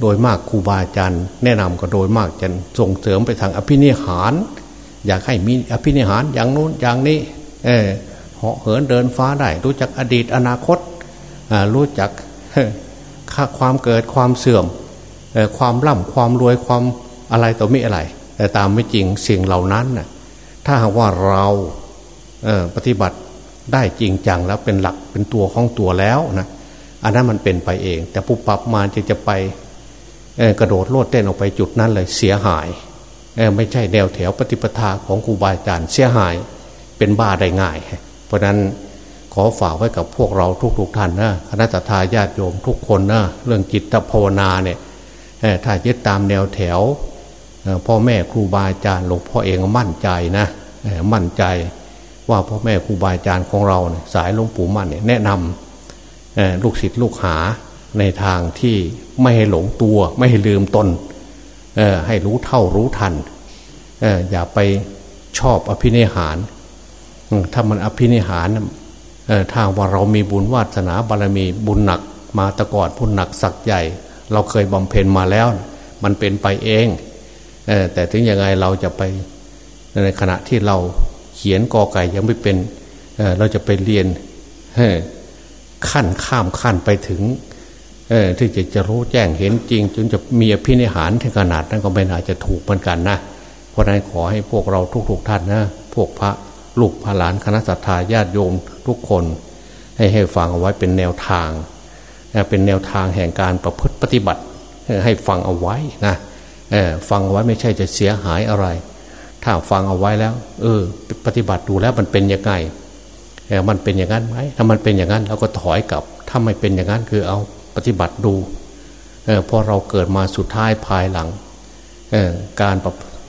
โดยมากครูบาอาจารย์แนะนำก็โดยมากจะส่งเสริมไปทางอภินิหาร อยากให้มีอภินิหารอย่างนู้นอย่างนี้เออเหาะเหินเดินฟ้าได้รู้จักอดีตอนาคตรู้จักค่าความเกิดความเสื่อมความร่ำความรวยความอะไรต่อมีอะไร แต่ตามไม่จริงสิ่งเหล่านั้นน่ะถ้าหากว่าเราเปฏิบัติได้จริงจังแล้วเป็นหลักเป็นตัวของตัวแล้วนะ อันนั้นมันเป็นไปเอง แต่ผู้ปรับมาจะจะไปกระโดดโลดเต้นออกไปจุดนั้นเลยเสียหายไม่ใช่แนวแถวปฏิปทาของครูบาอาจารย์เสียหายเป็นบ้าได้ง่าย เพราะนั้นขอฝากไว้กับพวกเราทุกๆท่านนะคณะทาญาติโยมทุกคนนะเรื่องจิตภาวนาเนี่ยถ้ายึดตามแนวแถวพ่อแม่ครูบาอาจารย์หลวงพ่อเองมั่นใจนะมั่นใจว่าพ่อแม่ครูบาอาจารย์ของเราสายหลวงปู่มั่นเนี่ยแนะนำ ลูกศิษย์ลูกหาในทางที่ไม่ให้หลงตัวไม่ให้ลืมตนให้รู้เท่ารู้ทันอย่าไปชอบอภินิหาร ถ้ามันอภินิหารทางว่าเรามีบุญวาสนาบารมีบุญหนักมาตะกอดบุญหนักสักใหญ่ เราเคยบำเพ็ญมาแล้ว มันเป็นไปเองแต่ถึงยังไงเราจะไปในขณะที่เราเขียนกอไก่ยังไม่เป็นเราจะไปเรียน ขั้นข้ามขั้นไปถึงเออที่จะจะรู้แจ้งเห็นจริง จนจะมีอภินิหารถึงขนาดนั้นก็ไม่น่าจะถูกเหมือนกันนะเพราะนั้นขอให้พวกเราทุก ๆ ท่านนะพวกพระลูกพระหลานคณะสัตยาญาติโยมทุกคน ให้ให้ฟังเอาไว้เป็นแนวทาง เป็นแนวทางแห่งการประพฤติปฏิบัติ ให้ฟังเอาไว้นะฟังเอาไว้ไม่ใช่จะเสียหายอะไร ถ้าฟังเอาไว้แล้ว เออ ปฏิบัติดูแล้วมันเป็นยังไง มันเป็นอย่างนั้นไหมถ้ามันเป็นอย่างนั้นเราก็ถอยกลับ ถ้าไม่เป็นอย่างนั้นคือเอาปฏิบัติดูเพอเราเกิดมาสุดท้ายภายหลังการ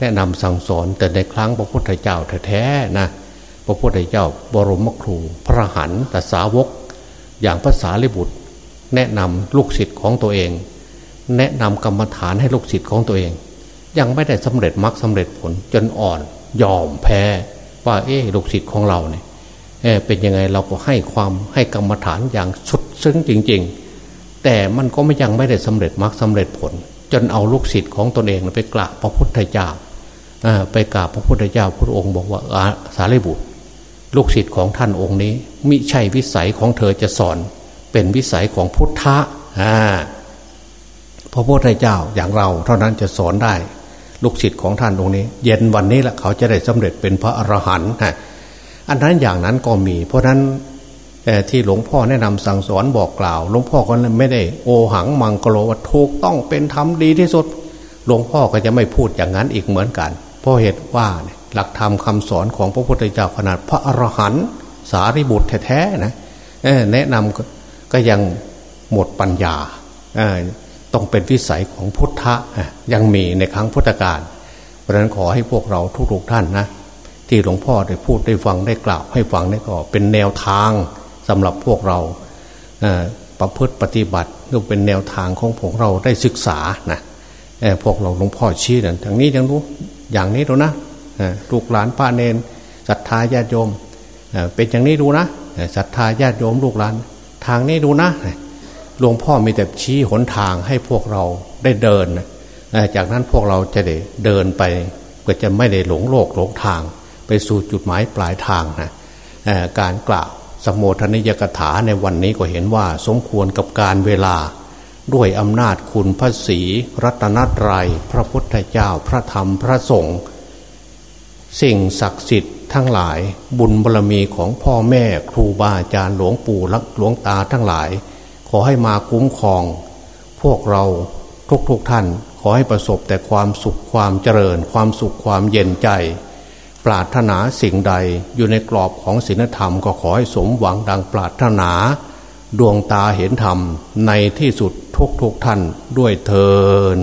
แนะนำสั่งสอนแต่ในครั้งพระพุทธเจ้าแท้ๆนะพระพุทธเจ้าบรมครู พระหันตสาวก อย่างภาษาลิบุตร แนะนำลูกศิษย์ของตัวเอง แนะนำกรรมฐานให้ลูกศิษย์ของตัวเอง ยังไม่ได้สำเร็จมรรคสาเร็จผลจนอ่อนยอมแพ้ว่าเออลูกศิษย์ของเราเนี่ย เเป็นยังไงเราก็ให้ความให้กรรมฐานอย่างสุดซึ้งจริง ๆ แต่มันก็ไม่ยังไม่ได้สำเร็จมรรคสาเร็จผล จนเอาลูกศิษย์ของตนเองไปกราบพระพุทธเจ้าไปกราบพระพุทธเจ้าพระองค์บอกว่าสารีบุตร ลูกศิษย์ของท่านองค์นี้ มิใช่วิสัยของเธอจะสอน เป็นวิสัยของพุทธะพระพุทธเจ้าอย่างเราเท่านั้นจะสอนได้ ลูกศิษย์ของท่านองค์นี้ เย็นวันนี้แหละเขาจะได้สำเร็จเป็นพระอรหันต์ อันนั้นอย่างนั้นก็มี เพราะนั้นที่หลวงพ่อแนะนำสั่งสอนบอกกล่าว หลวงพ่อก็ไม่ได้โอหังมังกรว่าถูกต้องเป็นธรรมดีที่สุด หลวงพ่อก็จะไม่พูดอย่างนั้นอีกเหมือนกัน เพราะเหตุว่าหลักธรรมคาสอนของพระพุทธเจ้าขนาดพระอรหันต์สารีบุตรแท้ๆนะแนะนำก็ยังหมดปัญญาต้องเป็นวิสัยของพุทธะยังมีในครั้งพุทธกาลเพราะนั้นขอให้พวกเราทุกๆท่านนะ ที่หลวงพ่อได้พูดได้ฟังได้กล่าวให้ฟังนี่ก็เป็นแนวทางสำหรับพวกเราประพฤติปฏิบัตินี่เป็นแนวทางของพวกเราได้ศึกษานะพวกเราหลวงพ่อชี้นั่นทางนี้ยังรู้อย่างนี้ดูนะลูกหลานป้าเนนศรัทธาญาติโยมเป็นอย่างนี้ดูนะศรัทธาญาติโยมลูกหลาน ทางนี้ดูนะหลวงพ่อมีแต่ชี้หนทางให้พวกเราได้เดิน จากนั้นพวกเราจะได้เดินไปก็จะไม่ได้หลงโลกหลงทาง ไปสู่จุดหมายปลายทางนะการกล่าวสมโภชนิยกถาในวันนี้ก็เห็นว่าสมควรกับการเวลา ด้วยอำนาจคุณพระศรีรัตนตรยัย พระพุทธเจ้าพระธรรมพระสงฆ์สิ่งศักดิ์สิทธิ์ทั้งหลายบุญบารรมีของพ่อแม่ครูบาอาจารย์หลวงปู่ลักหลวงตาทั้งหลาย ขอให้มาคุ้มครอง พวกเราทุกๆทท่านขอให้ประสบแต่ความสุขความเจริญ ความสุขความเย็นใจ ปรารถนาสิ่งใดอยู่ในกรอบของศีลธรรมก็ขอให้สมหวังดังปรารถนา ดวงตาเห็นธรรมในที่สุดทุกทุกท่านด้วยเทิน